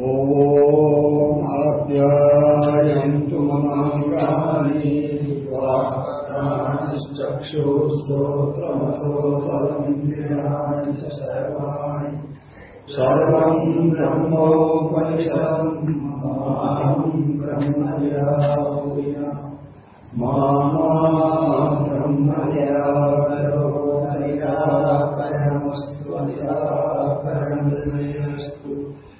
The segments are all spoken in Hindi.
ॐ आप्यायन्तु ममाङ्गानि चक्षुश्रोत्रमथो फलमिन्द्रियाणि च सर्वाणि सर्वम् ब्रह्मोपनिषदम् माहम् ब्रह्मयाहुय मामा ब्रह्मयाकरोदयाकरणमस्तु निराकरणस्तु तदात्मनिरतेपनिषत्सु धर्मास्ते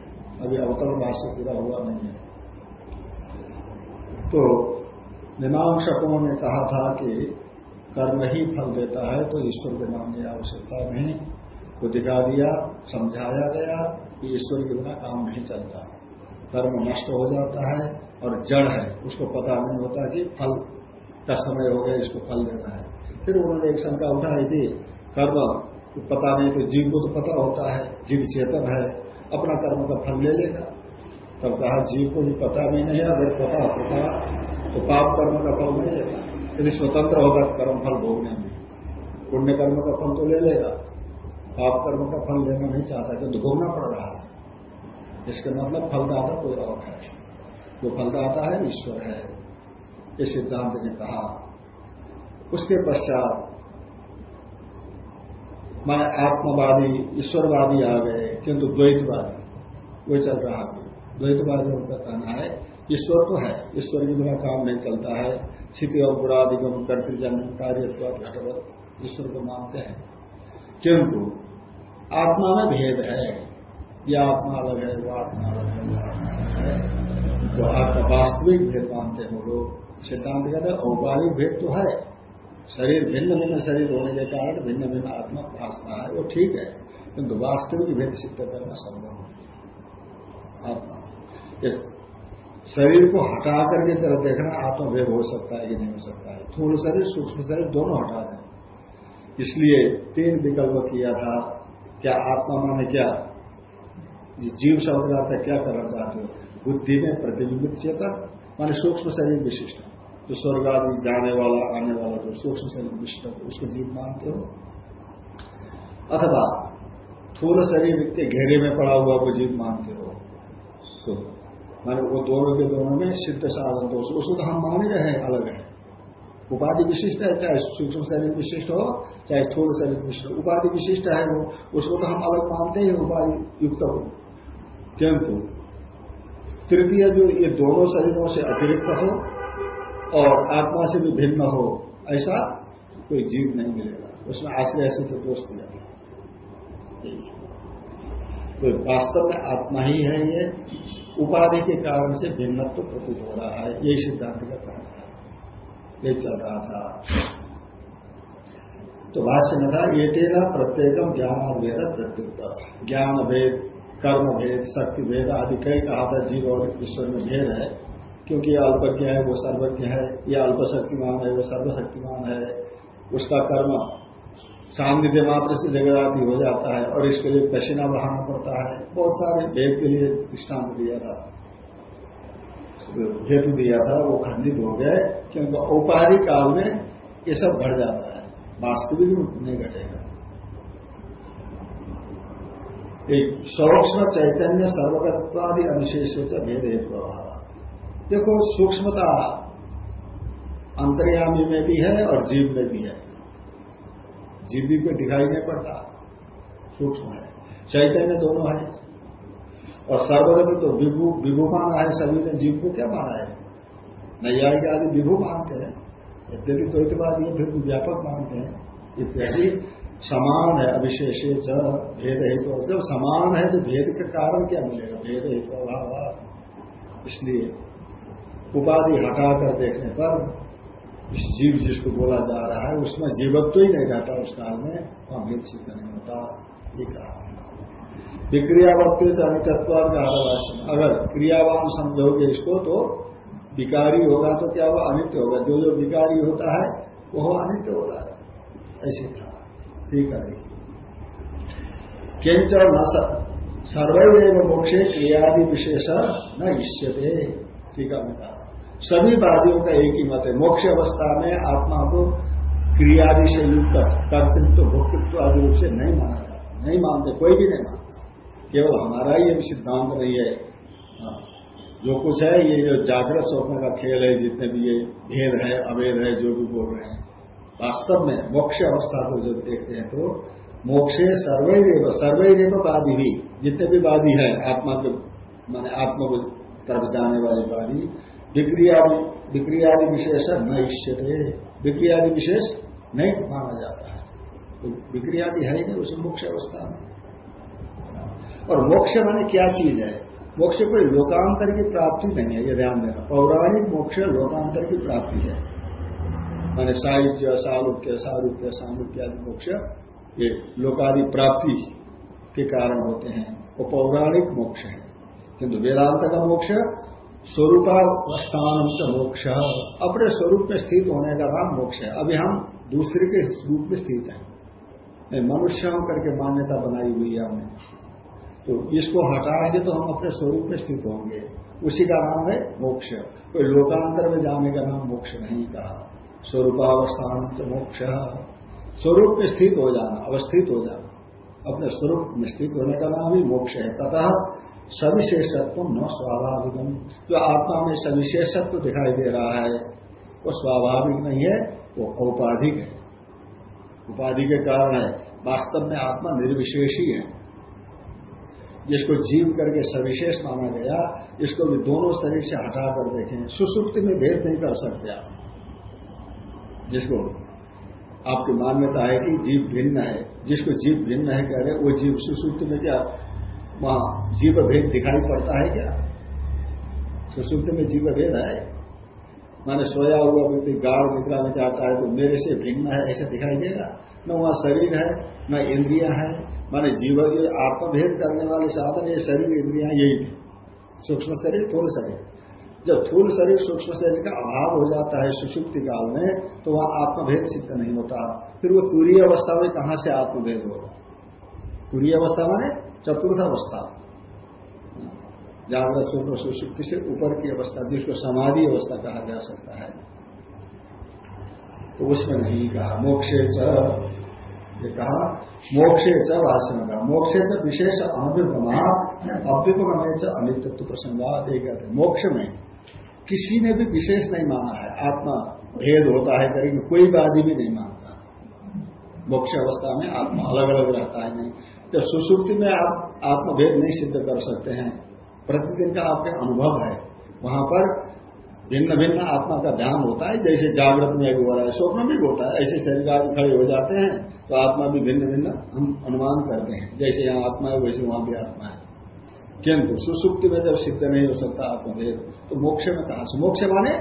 अभी अवतरण भाष्य पूरा हुआ नहीं है। तो मीमांसकों ने कहा था कि कर्म ही फल देता है तो ईश्वर के नाम की आवश्यकता नहीं। को दिखा दिया, समझाया गया कि ईश्वर के बिना काम नहीं चलता। कर्म नष्ट हो जाता है और जड़ है। उसको पता नहीं होता कि फल का समय हो गया, इसको फल देना है। फिर उन्होंने एक शंका उठाई थी, कर्म पता नहीं तो जीव को तो पता होता है, जीव चेतन है अपना कर्म का फल ले लेगा। तब कहा, जीव को भी पता भी नहीं अगर पता होता तो पाप कर्म का फल नहीं लेगा। यदि स्वतंत्र होगा कर्म फल भोगने में। पुण्य कर्म का फल तो ले लेगा। पाप कर्म का फल लेना नहीं चाहता, क्योंकि भोगना पड़ रहा है। इसके मतलब फलदाता कोई और है। जो फलदाता है, ईश्वर है। ये सिद्धांत ने कहा। उसके पश्चात माने आत्मवादी, ईश्वरवादी आ गए, किंतु द्वैतवादी। वो चल रहा है। द्वैतवादी उनका कहना है, ईश्वर तो है। ईश्वर के बिना काम नहीं चलता है। स्थिति और बुरादिगम कर्तजन कार्य घटवत, ईश्वर को मानते हैं। किंतु आत्मा में भेद है। ये आत्मा अलग है, वो आत्मा अलग है आत्मा तो आपका वास्तविक भेद मानते हैं वो लोग। सिद्धांत कहते हैं, औपाधिक भेद तो है। शरीर भिन्न भिन्न शरीर होने के कारण भिन्न भिन्न आत्मा भाषना है, वो ठीक है। किंतु वास्तविक भेद सिद्ध करना संभव नहीं आत्मा। शरीर को हटा करके तरह देखना आत्मभेद हो सकता है कि नहीं हो सकता है। थूल शरीर, सूक्ष्म शरीर दोनों हटा दें। इसलिए तीन विकल्प किया था, क्या आत्मा माने क्या? जीव शब्द का क्या करना चाहते हो? बुद्धि में प्रतिबिंबित चेतन, माने सूक्ष्म शरीर विशिष्ट। जो स्वर्ग आदि जाने वाला, आने वाला जो सूक्ष्म शरीर विष्णु उसको जीव मानते हो? अथवा थूल शरीर के घेरे में पड़ा हुआ को जीव मानते हो? तो माने वो दोनों के दोनों में सिद्ध साधन दोष उसको तो हम मान ही रहे हैं, अलग है। उपाधि विशिष्ट है, चाहे सूक्ष्म शरीर विशिष्ट हो, चाहे स्थूल शरीर विशिष्ट हो। उपाधि विशिष्ट है वो, उसको तो हम अलग मानते हैं, उपाधि युक्त हो। किंतु, तृतीय जो ये दोनों शरीरों से अतिरिक्त हो और आत्मा से भी भिन्न हो, ऐसा कोई जीव नहीं मिलेगा। उसमें आश्रय ऐसे तो दोष दिया तो वास्तव में आत्मा ही है ये, उपाधि के कारण से भिन्नत्व तो प्रतीत हो रहा है, यही सिद्धांत का कारण है ये चल रहा था। तो भाष्य में था ये तेना प्रत्येकम ज्ञान भेद प्रत्युत्तर ज्ञान भेद कर्म भेद शक्ति भेद आदि कई कहा था, जीव और ईश्वर में भेद है। क्योंकि ये अल्पज्ञ है, वो सर्वज्ञ है, ये अल्पशक्तिमान है, वो सर्वशक्तिमान है, उसका कर्म सामने मात्र से जगदाती हो जाता है और इसके लिए पसीना बहाना पड़ता है। बहुत सारे भेद के लिए दृष्टांत दिया था। हेतु दिया था, वो खंडित हो गए, क्योंकि औपहारिक काल में ये सब घट जाता है। वास्तविक रूप नहीं घटेगा। एक सौक्ष्म चैतन्य सर्वगत्वादि अविशेष से भेद हेतु देखो, सूक्ष्मता अंतर्यामी में भी है और जीव में भी है। जीव कोई दिखाई नहीं पड़ता, सूक्ष्म है। चैतन्य दोनों है। और सर्वगत तो विभू विभू माना है, सभी ने जीव को क्या माना है? नैयायिक आदि विभू मानते हैं। यद्यपि द्वैतवाद ये फिर भी व्यापक मानते हैं। इत्यादि समान है, अविशेष भेद हेतु। जब समान है तो भेद के कारण क्या मिलेगा? भेद हेतु अभाव। इसलिए उपाधि हटाकर देखने पर इस जीव जिसको बोला जा रहा है, उसमें जीवत्व ही नहीं रहता उस काल में। वहाँ भेद सिद्ध नहीं होता ये कहा। विक्रियावर्ती से का आधार अगर क्रियावान समझोगे इसको तो विकारी होगा तो क्या वो अनित्य होगा। जो जो विकारी होता है, वह अनित्य होता है। ऐसे था ठीक है किंच न सर्वैव मोक्षे क्रियादि विशेष न इष्यते। ठीक है सभी वादियों का एक ही मत है। मोक्ष अवस्था में आत्मा को क्रियादि से युक्त, कर्तृत्व, भोक्तृत्व आदि रूप से नहीं माना जाता। नहीं मानते, कोई भी नहीं मानता। केवल हमारा ही ये सिद्धांत नहीं है। हाँ। जो कुछ है, ये जो जागृत स्वप्न का खेल है, जितने भी ये भेद है, अवेद है, जो भी बोल रहे हैं, वास्तव में मोक्ष अवस्था को जब देखते हैं तो मोक्षे सर्वैव सर्वैव वादी भी जितने भी वादी है, आत्मा के, माने आत्मा को तरफ़ जाने वाले वादी विक्रियादि विशेष न इष्यते। विक्रियादि विशेष नहीं माना जाता है। तो विक्रियादि है ही नहीं, उस मोक्ष अवस्था में। और मोक्ष माने क्या चीज़ है? मोक्ष कोई लोकांतर की प्राप्ति नहीं है, ये ध्यान देना। पौराणिक मोक्ष लोकांतर की प्राप्ति है। माने साहित्य, सालुक्य, सारूप्य सामुक्य आदि मोक्ष, ये लोकादि प्राप्ति के कारण होते हैं। वो पौराणिक मोक्ष है। किंतु वेदांत का मोक्ष स्वरूपावस्थान से मोक्ष। अपने स्वरूप में स्थित होने का नाम मोक्ष है। अभी हम दूसरे के रूप में स्थित हैं। मनुष्य करके मान्यता बनाई हुई है हमने। तो इसको हटाएँगे तो हम अपने स्वरूप में स्थित होंगे। उसी का नाम है मोक्ष। कोई लोकांतर में जाने का नाम मोक्ष नहीं कहा। स्वरूपावस्थान से मोक्ष। स्वरूप में स्थित हो जाना, अवस्थित हो जाना। अपने स्वरूप में स्थित होने का नाम ही मोक्ष है। तथा सविशेषत्व न स्वाभाविक। जो आत्मा में सविशेषत्व दिखाई दे रहा है, वो स्वाभाविक नहीं है, वो औपाधिक है। उपाधि के कारण है, वास्तव में आत्मा निर्विशेष ही। है जिसको जीव करके सविशेष माना गया, इसको भी दोनों शरीर से हटा कर देखें। सुसुप्ति में भेद नहीं कर सकते आप। जिसको आपकी मान्यता है कि जीव भिन्न है, जिसको जीव भिन्न है कह रहे, वो जीव सुसुप्ति में क्या वहाँ जीव भेद दिखाई पड़ता है क्या? सुशुद्ध में जीव भेद है? माने सोया हुआ व्यक्ति गाढ़ निद्रा में जाता है तो मेरे से भिन्न है, ऐसा दिखाई देगा न वहाँ शरीर है, न इंद्रिया है। माने जीव, आत्मभेद करने वाले साधन, ये शरीर, इंद्रिया यही थे सूक्ष्म शरीर, थूल शरीर। जब थूल शरीर, सूक्ष्म शरीर का अभाव हो जाता है सुषुप्ति काल में तो वहाँ आत्मभेद सिद्ध नहीं होता। फिर वो तुरीय अवस्था में कहाँ से आत्मभेद होगा? तुरीय अवस्था माने चतुर्थ अवस्था जागृत स्वप्न सुशुक्ति से ऊपर की अवस्था, जिसको समाधि अवस्था कहा जा सकता है तो उसमें नहीं कहा। मोक्षे ये कहा, मोक्षे च वासन का। मोक्षे च विशेष अनुभवमा अभ्युपगमे च अनित्व प्रसंगात एक मोक्ष में किसी ने भी विशेष नहीं माना है। आत्मा भेद होता है करेंगे, कोई वादी भी नहीं मानता। मोक्ष अवस्था में आत्मा अलग अलग रहता है, नहीं। जब सुसुप्ति में आप आत्मभेद नहीं सिद्ध कर सकते हैं। प्रतिदिन का आपके अनुभव है। वहाँ पर भिन्न भिन्न आत्मा का ध्यान होता है। जैसे जागृत में भी हो रहा है स्वप्न भी होता है। ऐसे शरीर आदि खड़े हो जाते हैं तो आत्मा भी भिन्न भिन्न हम अनुमान करते हैं। जैसे यहाँ आत्मा है, वैसे वहाँ भी आत्मा है। किंतु सुसुप्ति में जब सिद्ध नहीं हो सकता आत्मभेद तो मोक्ष में कहा मोक्ष माने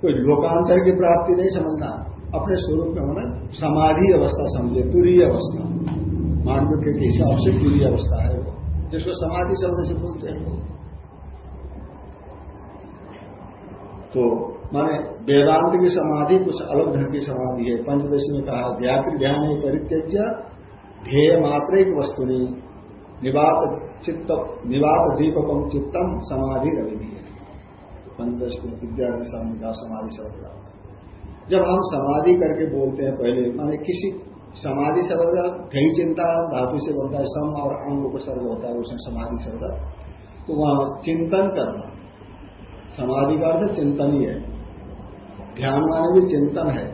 कोई लोकांतर की प्राप्ति नहीं समझना। अपने स्वरूप में होना समाधि अवस्था समझे, तुरीय अवस्था। मांडव्य के हिसाब से पूरी अवस्था है वो, जिसको समाधि शब्द से बोलते हैं तो माने वेदांत की समाधि कुछ अलग ढंग की समाधि है। पंचदशी में कहा व्याकृत ध्यान परित्यज्य, ध्येय मात्र एक वस्तुनि निवात चित्त, निवात दीपकम चित्तम समाधि रवि है पंचदश विद्यार्थी स्वामी का समाधि शब्द जब हम समाधि करके बोलते हैं पहले, माने किसी समाधि शब्द कई चिंता धातु से बनता है, सम और अंग उपसर्ग होता है, उसमें समाधि शब्द तो वहाँ चिंतन करना। समाधि का अर्थ चिंतन ही है। ध्यान माने भी चिंतन है।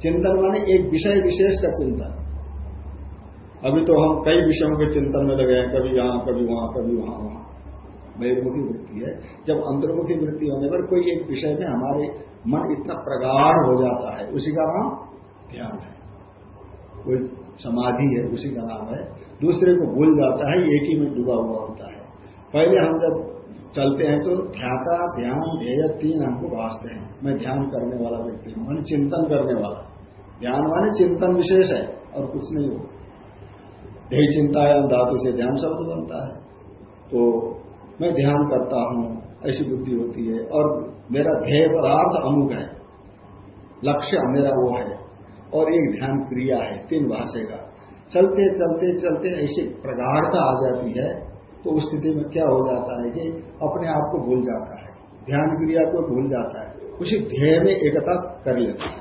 चिंतन माने एक विषय विशेष का चिंतन। अभी तो हम कई विषयों के चिंतन में लगे हैं, कभी यहाँ, कभी वहाँ कभी वहाँ वहाँ। बहिर्मुखी वृत्ति है। जब अंतर्मुखी वृत्ति होने पर कोई एक विषय में हमारे मन इतना प्रगाढ़ हो जाता है, उसी का नाम ध्यान है। कोई समाधि है, उसी का नाम है। दूसरे को भूल जाता है, एक ही में डूबा हुआ होता है। पहले हम जब चलते हैं तो ध्याता, ध्यान, ध्येय तीन हमको भाषते हैं। मैं ध्यान करने वाला व्यक्ति हूँ, मैंने चिंतन करने वाला। ध्यान माने चिंतन विशेष है, और कुछ नहीं हो। ध्यय चिंतायाम धातु से ध्यान शब्द बनता है। तो मैं ध्यान करता हूँ ऐसी बुद्धि होती है। और मेरा ध्येय पदार्थ अमुक है। लक्ष्य मेरा वो है। और एक ध्यान क्रिया है, तीन भाषे का। चलते चलते चलते ऐसी प्रगाढ़ता आ जाती है तो उस स्थिति में क्या हो जाता है कि अपने आप को भूल जाता है। ध्यान क्रिया को भूल जाता है। उसी ध्येय में एकता कर लेता है।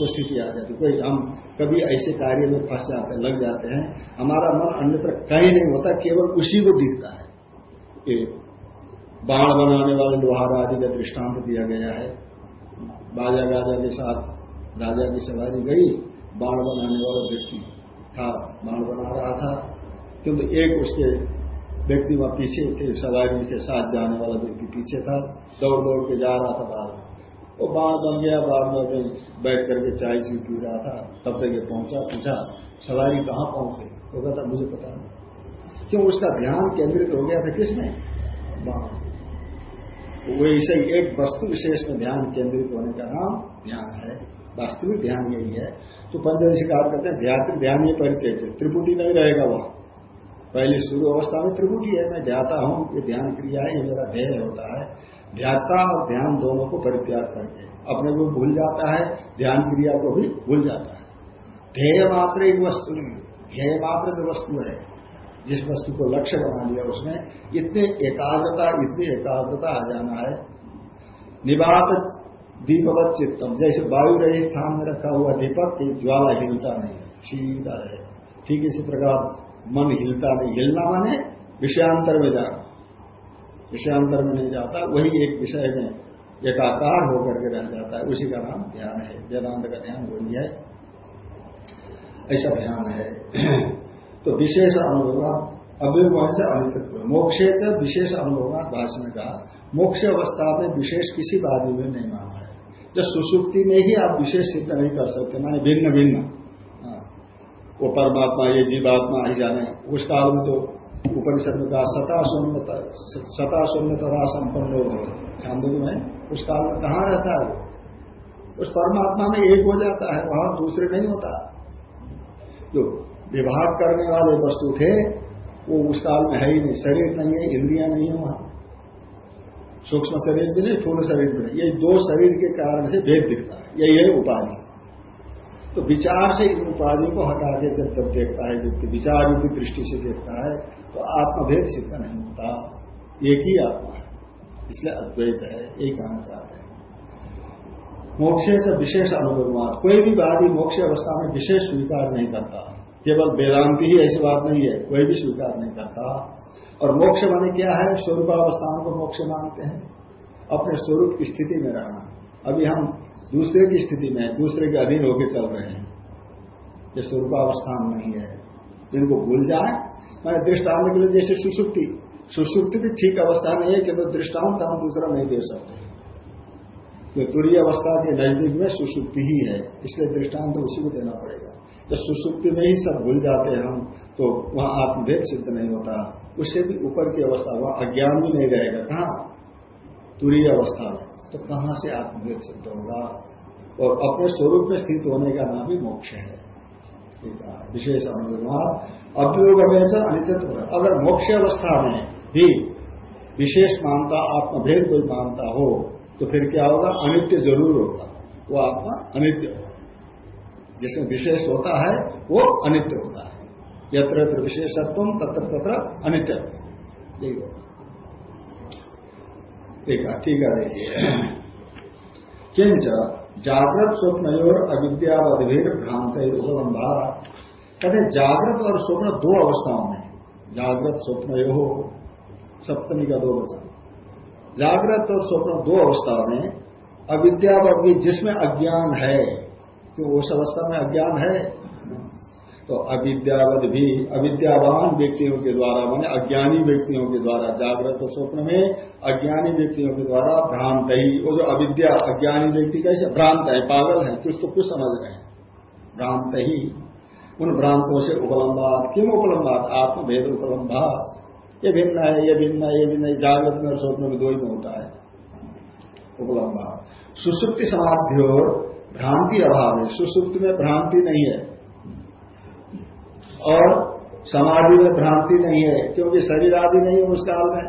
वो स्थिति आ जाती है। कोई हम कभी ऐसे कार्य में फंस जाते हैं लग जाते हैं, हमारा मन अन्यत्र कहीं नहीं होता, केवल उसी को दिखता है। बाण बनाने वाले लोहार आदि का दृष्टांत दिया गया है। बाजा गाजा के साथ राजा की सवारी गई, बाण बनाने वाला व्यक्ति था, बाण बना रहा था। किंतु एक उसके व्यक्ति वहाँ पीछे थे सवारी के साथ जाने वाला व्यक्ति पीछे था, दौड़ दौड़ के जा रहा था बाहर वो बाढ़ बन गया बाद में बैठ करके चाय चीज़ पी रहा था। तब तक ये पहुँचा, पूछा सवारी कहाँ पहुँचे? वो कहता, मुझे पता नहीं। क्यों उसका ध्यान केंद्रित हो गया था किसमें? तो वैसे ही एक वस्तु विशेष में ध्यान केंद्रित होने का नाम ध्यान है। वास्तविक ध्यान यही है। तो पंचदशी कार करते हैं ध्यान ध्यान ये परिचय त्रिपुटी नहीं रहेगा वह। पहले शुरू अवस्था में त्रिपुटी है, मैं ध्याता हूँ, ये ध्यान क्रिया है, ये मेरा ध्येय होता है। ध्याता और ध्यान दोनों को परित्याग करके। अपने को भूल जाता है, ध्यान क्रिया को भी भूल जाता है। ध्येय मात्र एक वस्तु नहीं, ध्येय मात्र वस्तु है। जिस वस्तु को लक्ष्य बना लिया उसमें इतने एकाग्रता, इतनी एकाग्रता आ जाना है। निवात दीपवत चित्तम। जैसे वायु रही स्थान में रखा हुआ दीपक की ज्वाला हिलता नहीं सीधा है। ठीक इसी प्रकार मन हिलता नहीं। हिलना माने विषयांतर में जाना। विषयांतर में नहीं जाता, वही एक विषय में एकाकार होकर के रह जाता है। उसी का नाम ध्यान है। वेदांत का ध्यान वही है। ऐसा ध्यान है। तो विशेष अनुभव अव्यवहार से अनित्व मोक्षे से विशेष अनुभव भाषण में मोक्ष अवस्था में विशेष किसी बात में नहीं माना है। जब सुसुप्ति में ही आप विशेष सिद्ध नहीं कर सकते, माने भिन्न भिन्न। वो परमात्मा, ये जीवात्मा ही जाने। उस काल में तो उपनिषद में कहा सता शून्य सता शून्य तथा संपन्न हो छांदो में उस काल में कहाँ रहता है वो? उस परमात्मा में एक हो जाता है, वहाँ दूसरे नहीं होता। जो विभाग करने वाले वस्तु थे, वो उस काल में है ही नहीं। शरीर नहीं है, इंद्रिया नहीं है वहाँ। सूक्ष्म शरीर भी नहीं, स्थूल शरीर भी नहीं। ये दो शरीर के कारण से भेद दिखता है। यही है उपाधि। तो विचार से इन उपाधियों को हटा के जब जब देखता है व्यक्ति विचार की दृष्टि से देखता है तो आत्मभेद सिद्ध नहीं होता। एक ही आत्मा है। इसलिए अद्वैत है यही कहना चाहते हैं। मोक्ष से विशेष अनुभव कोई भी वादी मोक्ष अवस्था में विशेष स्वीकार नहीं करता। केवल वेदांति ही ऐसी बात नहीं है, कोई भी स्वीकार नहीं करता। और मोक्ष माने क्या है? स्वरूपावस्थाओं को मोक्ष मानते हैं। अपने स्वरूप की स्थिति में रहना। अभी हम दूसरे की स्थिति में दूसरे के अधीन होकर चल रहे हैं। ये स्वरूपावस्थान नहीं है। इनको भूल जाए। मैंने दृष्टांत के लिए जैसे सुसुप्ति। सुसुप्ति भी ठीक अवस्था नहीं है, केवल दृष्टांत हम दूसरा नहीं दे सकते। जो तुरीय अवस्था के नज़दीक में सुसुप्ति ही है, इसलिए दृष्टांत उसी को देना पड़ेगा। जब सुसुप्ति में ही सब भूल जाते हैं हम तो वहाँ आत्मभेद सिद्ध नहीं होता। उससे भी ऊपर की अवस्था, वहाँ अज्ञान भी नहीं रहेगा। कहा? तुरीय अवस्था में। तो कहाँ से आत्मभेद सिद्ध होगा? और अपने स्वरूप में स्थित होने का नाम ही मोक्ष है। ठीक है। विशेष अनुभव अभियोग में अनित्व अगर मोक्ष अवस्था में भी विशेष मानता, आत्मभेद कोई मानता हो तो फिर क्या होगा? अनित्य ज़रूर होगा। वो आत्मा अनित्य जिसमें विशेष होता है, वो अनित्य होता है। यत्र यत्र विशेषत्व, तत्र तत्र अनित्य। यही होगा ठीक है ठीक है, देखिए। किंच जागृत स्वप्न और अविद्यावधिर भ्रांत उपलम्बा कहते जागृत और स्वप्न दो अवस्थाओं में जागृत स्वप्न हो सप्तमी का दो वचन जागृत और स्वप्न दो अवस्था में अविद्यावधि जिसमें अज्ञान है तो उस अवस्था में अज्ञान है। तो अविद्यावद भी अविद्यावान व्यक्तियों के द्वारा, माने अज्ञानी व्यक्तियों के द्वारा, जागृत स्वप्न में अज्ञानी व्यक्तियों के द्वारा भ्रांत ही, वो जो अविद्या, अज्ञानी व्यक्ति कैसे? भ्रांत है, पागल है, कुछ तो कुछ समझ रहे हैं। भ्रांत ही, उन भ्रांतों से उपलम्बात क्यों उपलम्बात आत्मभेद उपलम्बा ये भिन्न है, ये भिन्न है, ये भिन्न जागृत में और स्वप्न में दो ही में होता है। उपलम्बा सुसुप्ति और भ्रांति अभाव है सुसुप्ति में भ्रांति नहीं है। और समाधि में भ्रांति नहीं है, क्योंकि शरीर आदि नहीं है उस काल में।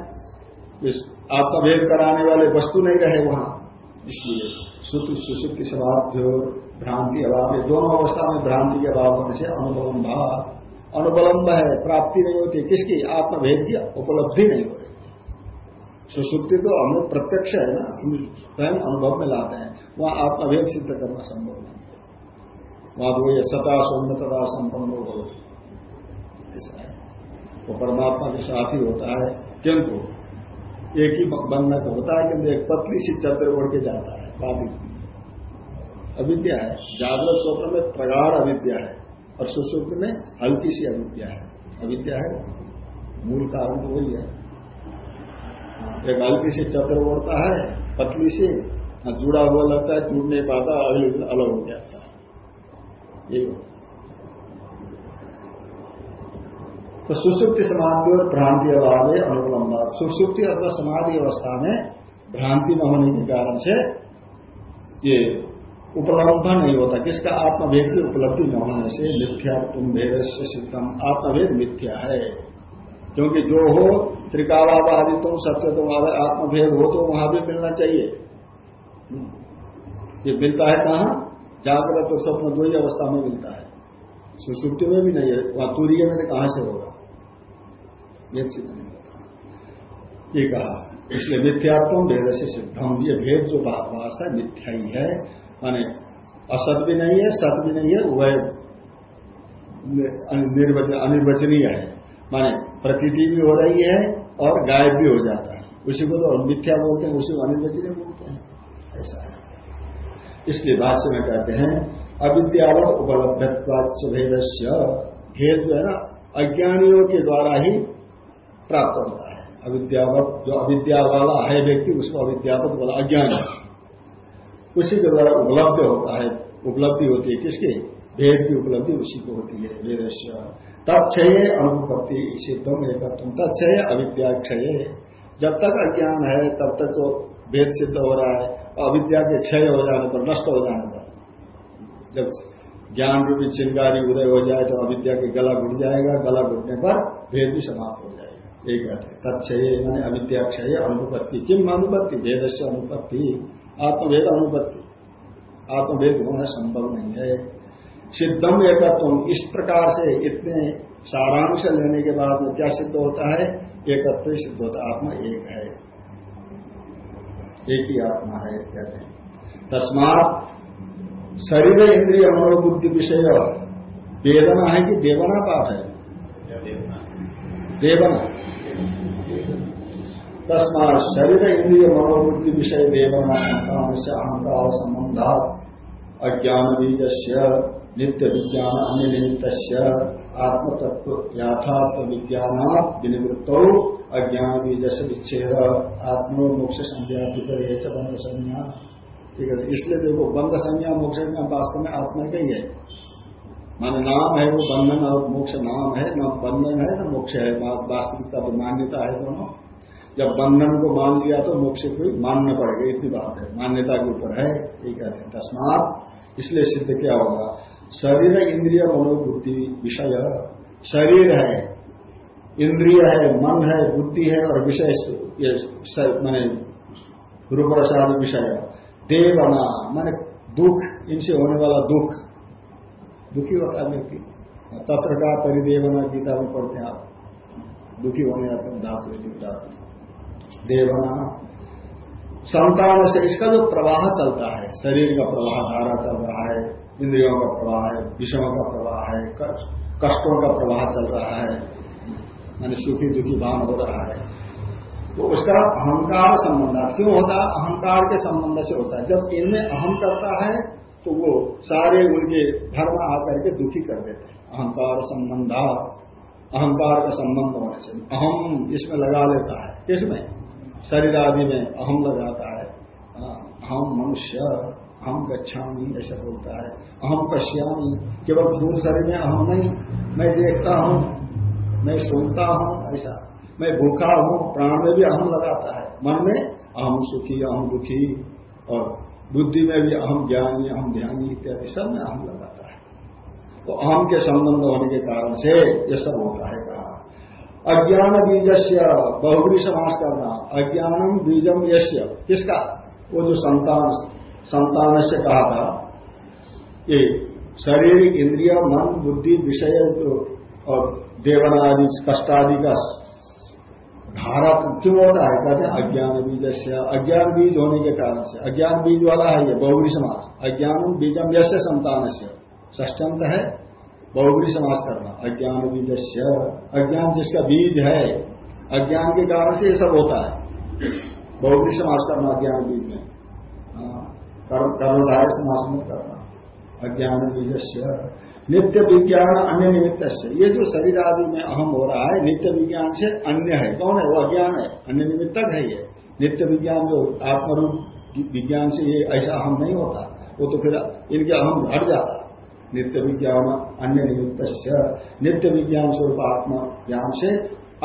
आत्मभेद कराने वाले वस्तु नहीं रहे वहाँ। इसलिए सुसुप्त की स्वभाव भ्रांति, अभाव है दोनों अवस्था में भ्रांति के अभाव होने से अनुबलम्ब अनुबलम्ब है, प्राप्ति नहीं होती। किसकी? आत्मभेद की उपलब्धि नहीं हो रही सुसुप्ति तो हमें प्रत्यक्ष है ना? हम स्वयं अनुभव में लाते हैं। वहाँ आत्मभेद सिद्ध करना संभव नहीं वहाँ वो ये सता सौम्य तथा संपन्न हो ऐसा है। वो परमात्मा के साथ ही होता है। किंतु एक ही बनना तो होता है किंतु एक पतली सी चंद्र उड़ के जाता है। बाधित अविद्या है। जागृत स्वप्न में प्रगाढ़ अविद्या है। और सुश्रुत में हल्की सी अविद्या है। अविद्या है। मूल कारण तो वही है। एक हल्की सी चंद्र उड़ता है, पतली से जुड़ा हुआ लगता है जुड़ नहीं पाता, अगले दिन अलग हो जाता है। ये तो सुसुप्ति समाधि और भ्रांति अभाव है अनुपलम्बा सुसुप्ति अथवा समाधि अवस्था में भ्रांति न होने के कारण से ये उपलब्ध नहीं होता। किसका आत्मभेद की उपलब्धि न होने से मिथ्या तुम भेद से सिद्धम, आत्मभेद मिथ्या है। क्योंकि जो हो त्रिकालावादी तुम सत्य तुम अगर आत्मभेद हो तो वहाँ भी मिलना चाहिए। ये मिलता है कहा? जागृत और स्वप्न दो ही अवस्था में मिलता है। सुसुप्ति में भी नहीं है, वहाँ तूर्य में तो कहाँ से होगा? भेद सिद्ध नहीं होता। ये कहा, इसलिए मिथ्यात्म भेद से सिद्धम ये भेद जो वास्ता है, मिथ्या ही है। माने असत भी नहीं है, सत भी नहीं है वह अनिर्वचनीय है। माने प्रतीति भी हो रही है और गायब भी हो जाता है। उसी को तो मिथ्या बोलते हैं, उसी को अनिर्वचनीय बोलते हैं। ऐसा है। इसलिए भाष्य में कहते हैं अविद्यावत उपलब्ध भेद भेद जो है ना, अज्ञानियों के द्वारा ही प्राप्त होता है। अविद्यावत, जो अविद्या वाला है व्यक्ति, उसको अविद्यावत वाला अज्ञान। उसी के द्वारा उपलब्ध होता है। उपलब्धि होती है किसकी? भेद की उपलब्धि उसी को होती है, वेदस्य। तत्क्षय अनुपत्ति सिद्धम एकत्व तत्क्षय अविद्याक्षय। जब तक अज्ञान है, तब तक तो भेद सिद्ध हो रहा है अविद्या के क्षय हो जाने पर, नष्ट हो जाने पर। जब ज्ञान रूपी चिंगारी उदय हो जाए तो अविद्या के गला घुट जाएगा, गला घुटने पर भेद भी समाप्त हो जाएगा। एक कहते तत्क्षय मैंने अविद्याक्षय अनुपत्ति। किम अनुपत्ति? भेद से अनुपत्ति। आत्मभेद अनुपत्ति। आत्मभेद होना संभव नहीं है। सिद्धम एकत्व इस प्रकार से इतने सारांश लेने के बाद में क्या सिद्ध होता है? एकत्व सिद्ध होता आत्मा एक है। एक ही आत्मा है, कहते हैं। तस्मात शरीर इंद्रिय मनोबुद्धि विषय। वेदना है कि देवना पाठ है? देवना। तस्मा शरीर इंद्रिय मनोबुद्धि विषय देवना। संक्रांत से अहंकार संबंधा अज्ञान बीज नित्य विज्ञान अन्य निमित्त आत्मतत्व याथात्व विज्ञान विनिवृत्त अज्ञान बीज से विच्छेद आत्मोक्ष संज्ञा बंद संज्ञा ठीक है इसलिए देखो बंद संज्ञा मोक्ष संज्ञा वास्तव में आत्मा का ही है। मान नाम है वो बंधन और मोक्ष नाम है, न बंधन है, न मोक्ष है वास्तविकता तो मान्यता है दोनों। जब बंधन को मान लिया तो मोक्ष को मानना पड़ेगा इतनी बात है, मान्यता के ऊपर है कहते हैं। तस्मात, इसलिए सिद्ध क्या होगा शरीर इंद्रिय, मनोबुद्धि, विषय। शरीर है, इंद्रिय है, मन है, बुद्धि है और विषय मैंने रूप विषय। देवना, मैंने दुख, इनसे होने वाला दुख। दुखी होता है व्यक्ति। तत्र का परिदेवना गीता में पढ़ते हैं आप। दुखी होने आते धातु धातु देवना। संतान से इसका जो प्रवाह चलता है, शरीर का प्रवाह, धारा चल रहा है इंद्रियों का प्रवाह है विषयों का प्रवाह है कष्टों का प्रवाह चल रहा है यानी सुखी दुखी भान हो रहा है। तो उसका अहंकार संबंध क्यों होता है? अहंकार के संबंध से होता है। जब इनमें अहम करता है तो वो सारे उनके धर्म आकर के दुखी कर देते हैं। अहंकार संबंध अहंकार का संबंध होने से अहम इसमें लगा लेता है। इसमें शरीर आदि में अहम लगाता है। हाँ, हम मनुष्य। हम गच्छामी, ऐसा बोलता है। अहम पश्यामी, केवल दूर शरीर में अहम नहीं। मैं देखता हूँ, मैं सुनता हूँ, ऐसा। मैं भूखा हूँ, प्राण में भी अहम लगाता है। मन में अहम सुखी अहम दुखी, और बुद्धि में भी अहम ज्ञानी अहम ध्यानी इत्यादि सब में अहम लगाता है। तो अहम के संबंध होने के कारण से यह सब होता है कहा। अज्ञान बीज से बहुग्री समास करना। अज्ञानम बीजम यश्य किसका? वो जो संतान संतान से कहा था ये शरीर, इंद्रिय, मन, बुद्धि, विषय और देवना आदि कष्टादि का धारा क्यों होता है, कहते हैं अज्ञान बीज से अज्ञान बीज होने के कारण से, अज्ञान बीज वाला है ये, बहुगुरी समाज अज्ञान बीजम यश संतान से ष्टंत है बहुगुरी समाज करना। अज्ञान बीज से अज्ञान जिसका बीज है, अज्ञान के कारण से ये सब होता है। बहुगुरी समाज करना अज्ञान बीज में। हाँ, कर्मधारय समाज में करना। अज्ञान बीज से नित्य विज्ञान अन्य निमित्त से ये जो शरीर आदि में अहम हो रहा है नित्य विज्ञान से अन्य है। कौन है? वो अज्ञान है। अन्य निमित्तक है ये। नित्य विज्ञान जो आत्मरूप विज्ञान से ये ऐसा अहम नहीं होता। वो तो फिर इनके अहम हट जाता। नित्य विज्ञान अन्य निमित्त नित्य विज्ञान स्वरूप आत्मा ज्ञान से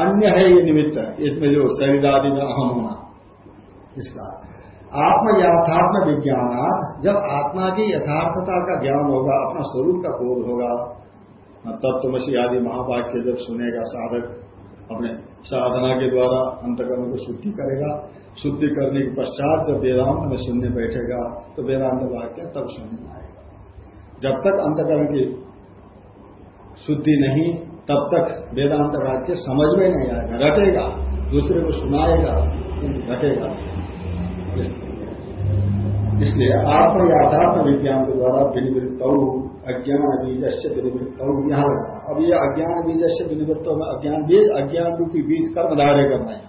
अन्य है ये निमित्त। इसमें जो शरीर आदि में अहम होना। इसका आत्म यथात्म विज्ञान जब आत्मा की यथार्थता का ज्ञान होगा, अपना स्वरूप का बोध होगा तत्वमसी आदि महावाक्य जब सुनेगा साधक, अपने साधना के द्वारा अंतकर्म को शुद्धि करेगा, शुद्धि करने के पश्चात जब वेदांत में सुनने बैठेगा तो वेदांत वाक्य तब सुनने आएगा। जब तक अंतकर्म की शुद्धि नहीं, तब तक वेदांत वाक्य समझ में नहीं आएगा, रटेगा, दूसरे को सुनाएगा घटेगा इसलिए आत्म याथात्म विज्ञान के द्वारा विनिवृत्त अज्ञान बीज से विनिवृत्त, यहाँ लगा अब ये अज्ञान बीज से विनिवृत्त अज्ञान बीज अज्ञान रूपी बीज कर्म धारे करना है।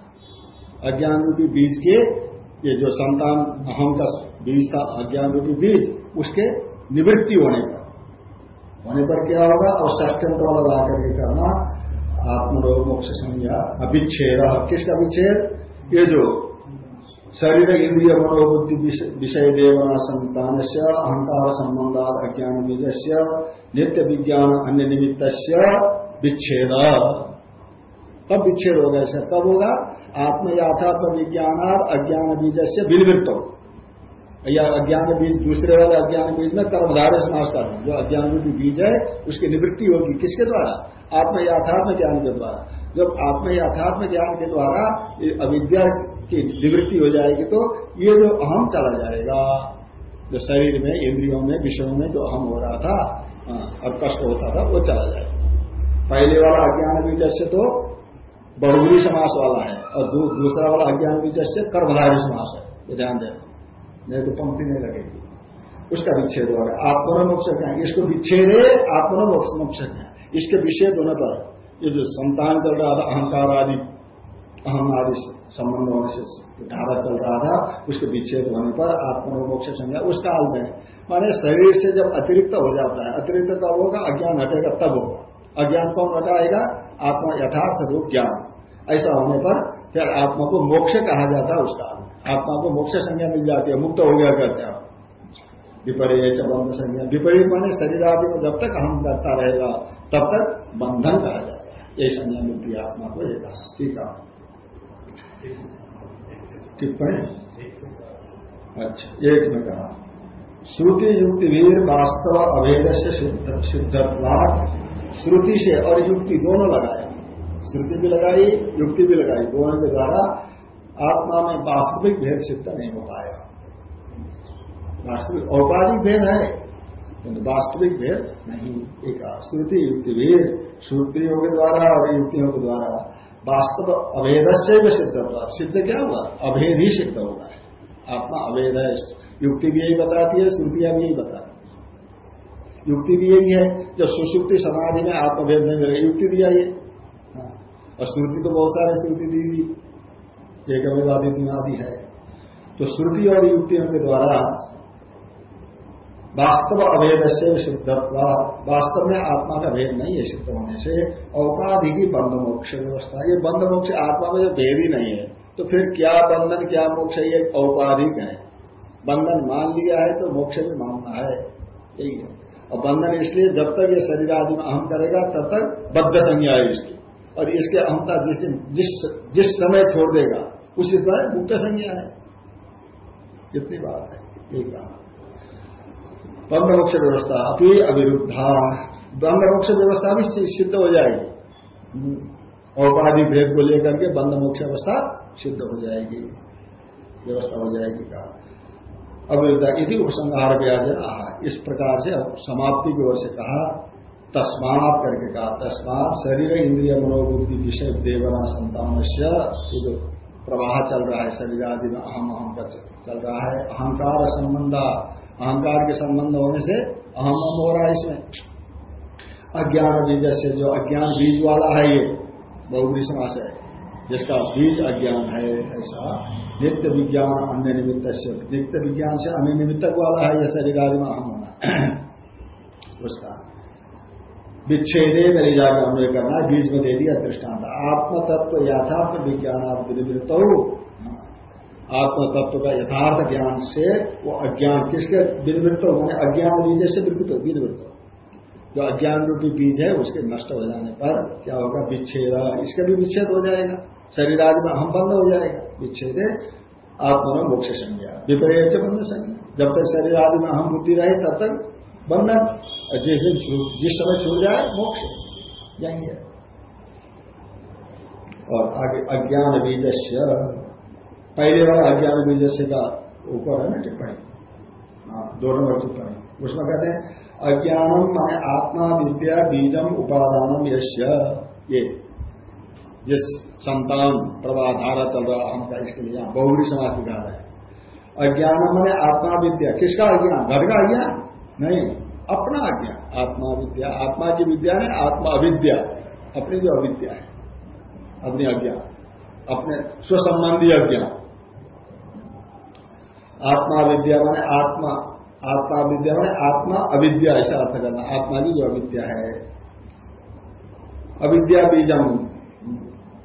अज्ञान रूपी बीज के, ये जो संतान अहम का बीज था अज्ञान रूपी बीज, उसके निवृत्ति होने पर। होने पर क्या होगा? और ष्टम का लगा करके करना, आत्मरोग, मोक्ष संज्ञा, अभिच्छेद। किसका विच्छेद ये जो शरीर इंद्रिय मनोबुद्धि विषय देवना संतान से अहंकार संबंध अज्ञान बीज से नित्य विज्ञान अन्य निमित्त विच्छेद। तब विच्छेद होगा ऐसा तब होगा आत्म याथात्म विज्ञान अज्ञान बीज से विनिवृत्त। या अज्ञान बीज दूसरे वाले अज्ञान बीज में कर्मधारे समाज का जो अज्ञान बीज है, उसकी निवृत्ति होगी किसके द्वारा? आत्म याथात्म ज्ञान के द्वारा। जब आत्म याथात्म ज्ञान के द्वारा अविद्या की निवृत्ति हो जाएगी तो ये जो अहम चला जाएगा जो शरीर में इंद्रियों में विषयों में जो अहम हो रहा था हाँ, और कष्ट होता था वो चला जाएगा। पहले वाला अज्ञान से तो बहुगुरी समास वाला है और दू, दूसरा वाला अज्ञान से कर्मधारी समास है ये ध्यान देना। नहीं तो पंक्ति नहीं लगेगी। उसका विच्छेद होगा आत्मनोक्ष कहें इसको विच्छेद है आत्मनोक्ष मोक्ष कहें इसके विच्छेद होने पर ये जो संतान चल रहा था अहंकार आदि अहम आदि संबंध होने से धारा चल रहा था, उसके विच्छेद होने पर आत्मनोमोक्ष संज्ञा उस काल में माने शरीर से जब अतिरिक्त हो जाता है, अतिरिक्त कब होगा? अज्ञान हटेगा, तब होगा। अज्ञान कौन हटाएगा? आत्मा यथार्थ रूप ज्ञान। ऐसा होने पर फिर आत्मा को मोक्ष कहा जाता है उस काल में आत्मा को मोक्ष संज्ञा मिल जाती है, मुक्त हो गया करते हैं विपरीत बंध संज्ञा। विपरीत माने शरीर आदि को जब तक हम करता रहेगा, तब तक बंधन कहा है। ये संज्ञा मिलती है आत्मा को, ये कहा। ठीक है। टिप्पणी? अच्छा एक में कहा श्रुति युक्ति वीर वास्तव अभेद से सिद्धत्वाद श्रुति से और युक्ति दोनों लगाए। श्रुति भी लगाई, युक्ति भी लगाई। दोनों के द्वारा आत्मा में वास्तविक भेद सिद्ध नहीं हो पाया। वास्तविक औपाधिक भेद है वास्तविक भेद नहीं। एक श्रुति युक्ति भेद श्रुतियों के द्वारा और युक्तियों के द्वारा वास्तव अभेद से भी सिद्ध होता सिद्ध क्या हुआ अभेद ही सिद्ध होगा आत्मा अभेद है। युक्ति भी यही बताती है, श्रुतियाँ भी यही बताती है। युक्ति भी यही है, जब सुसुप्ति समाधि में आत्मभेद नहीं मिलेगा, युक्ति दिया ये हाँ। और श्रुति तो बहुत सारे श्रुति दी थी। एक अभिवादी आदि है। तो श्रुति और युक्तियों के द्वारा वास्तव अभेद से सिद्धत्व वास्तव में आत्मा का भेद नहीं है सिद्ध होने से औपाधि की बंध मोक्ष व्यवस्था ये बंध मोक्ष आत्मा में जो भेद ही नहीं है तो फिर क्या बंधन, क्या मोक्ष ये औपाधिक है। बंधन मान लिया है तो मोक्ष भी मानना है। यही है। और बंधन इसलिए जब तक ये शरीर आदि में अहम करेगा तब तक बद्ध संज्ञा है इसकी। और इसके अहमता जिस दिन, जिस जिस समय छोड़ देगा, उसी समय मुक्त संज्ञा है। इतनी बात है। एक कहा बंद मोक्ष व्यवस्था अभी अविरुद्धा। बंद मोक्ष व्यवस्था भी सिद्ध हो जाएगी। औपाधि भेद को लेकर के बंद मोक्ष अवस्था सिद्ध हो जाएगी। व्यवस्था हो जाएगी कहा अविरुद्धा यदि उपसंहार व्याज आहा, इस प्रकार से समाप्ति की ओर से कहा, तस्मात करके कहा, तस्मात शरीर इंद्रिय मनोबुद्धि विषय देवना संतान से जो प्रवाह चल रहा है शरीर आदि में अहम अहम का चल रहा है। अहंकार संबंध, अहंकार के संबंध होने से अहम अहम हो रहा है इसमें। अज्ञान बीज से जो अज्ञान बीज वाला है ये बहुबरी समास है, जिसका बीज अज्ञान है, ऐसा नित्य विज्ञान अन्य निमित्त से, नित्य विज्ञान से अन्य निमित्तक वाला है यह शरीर आदि में अहम होना। उसका विच्छेदे मेरे जाकर हमने करना बीच में दे दिया दृष्टांत आत्म तत्व यथार्थ विज्ञान आप विनिवृत्त आत्म तत्व का यथार्थ ज्ञान से वो अज्ञान, किसके विनिवृत्त होने अज्ञान बीज से विवृत्त विनिवृत्त जो अज्ञान रूपी बीज है, उसके नष्ट हो जाने पर क्या होगा? विच्छेद। इसका भी विच्छेद हो जाएगा। शरीर आदि में हम बंद हो जाएगा। विच्छेद आत्मा में मोक्ष संज्ञा, विपरीत बंद संज्ञा। जब तक शरीर आदि में हम बुद्धि रहे, तब तक बंधन जैसे जिस समय छूट जाए, मोक्ष जाएँगे। और आगे अज्ञान बीज पहले वाला अज्ञान बीज का ऊपर है ना टिप्पणी? हाँ दो नंबर टिप्पणी। उसमें कहते हैं, अज्ञानम माने आत्मा, विद्या, बीजम, उपादानम यश ये, जिस संतान प्रवाह धारा चल रहा, हम का इसके लिए बहुरी समाज दिखा रहे हैं। अज्ञानम माने आत्मा, विद्या। किसका अज्ञान? घर का अज्ञान? नहीं, अपना अज्ञान आत्मा विद्या, आत्मा की विद्या है आत्मा अविद्या। अपनी जो अविद्या है, अपनी अज्ञान अपने स्वसंबंधी अज्ञान आत्मा विद्या माने आत्मा आत्मा विद्या माने आत्मा अविद्या, ऐसा अर्थ करना। आत्मा की जो अविद्या है, अविद्या बीजम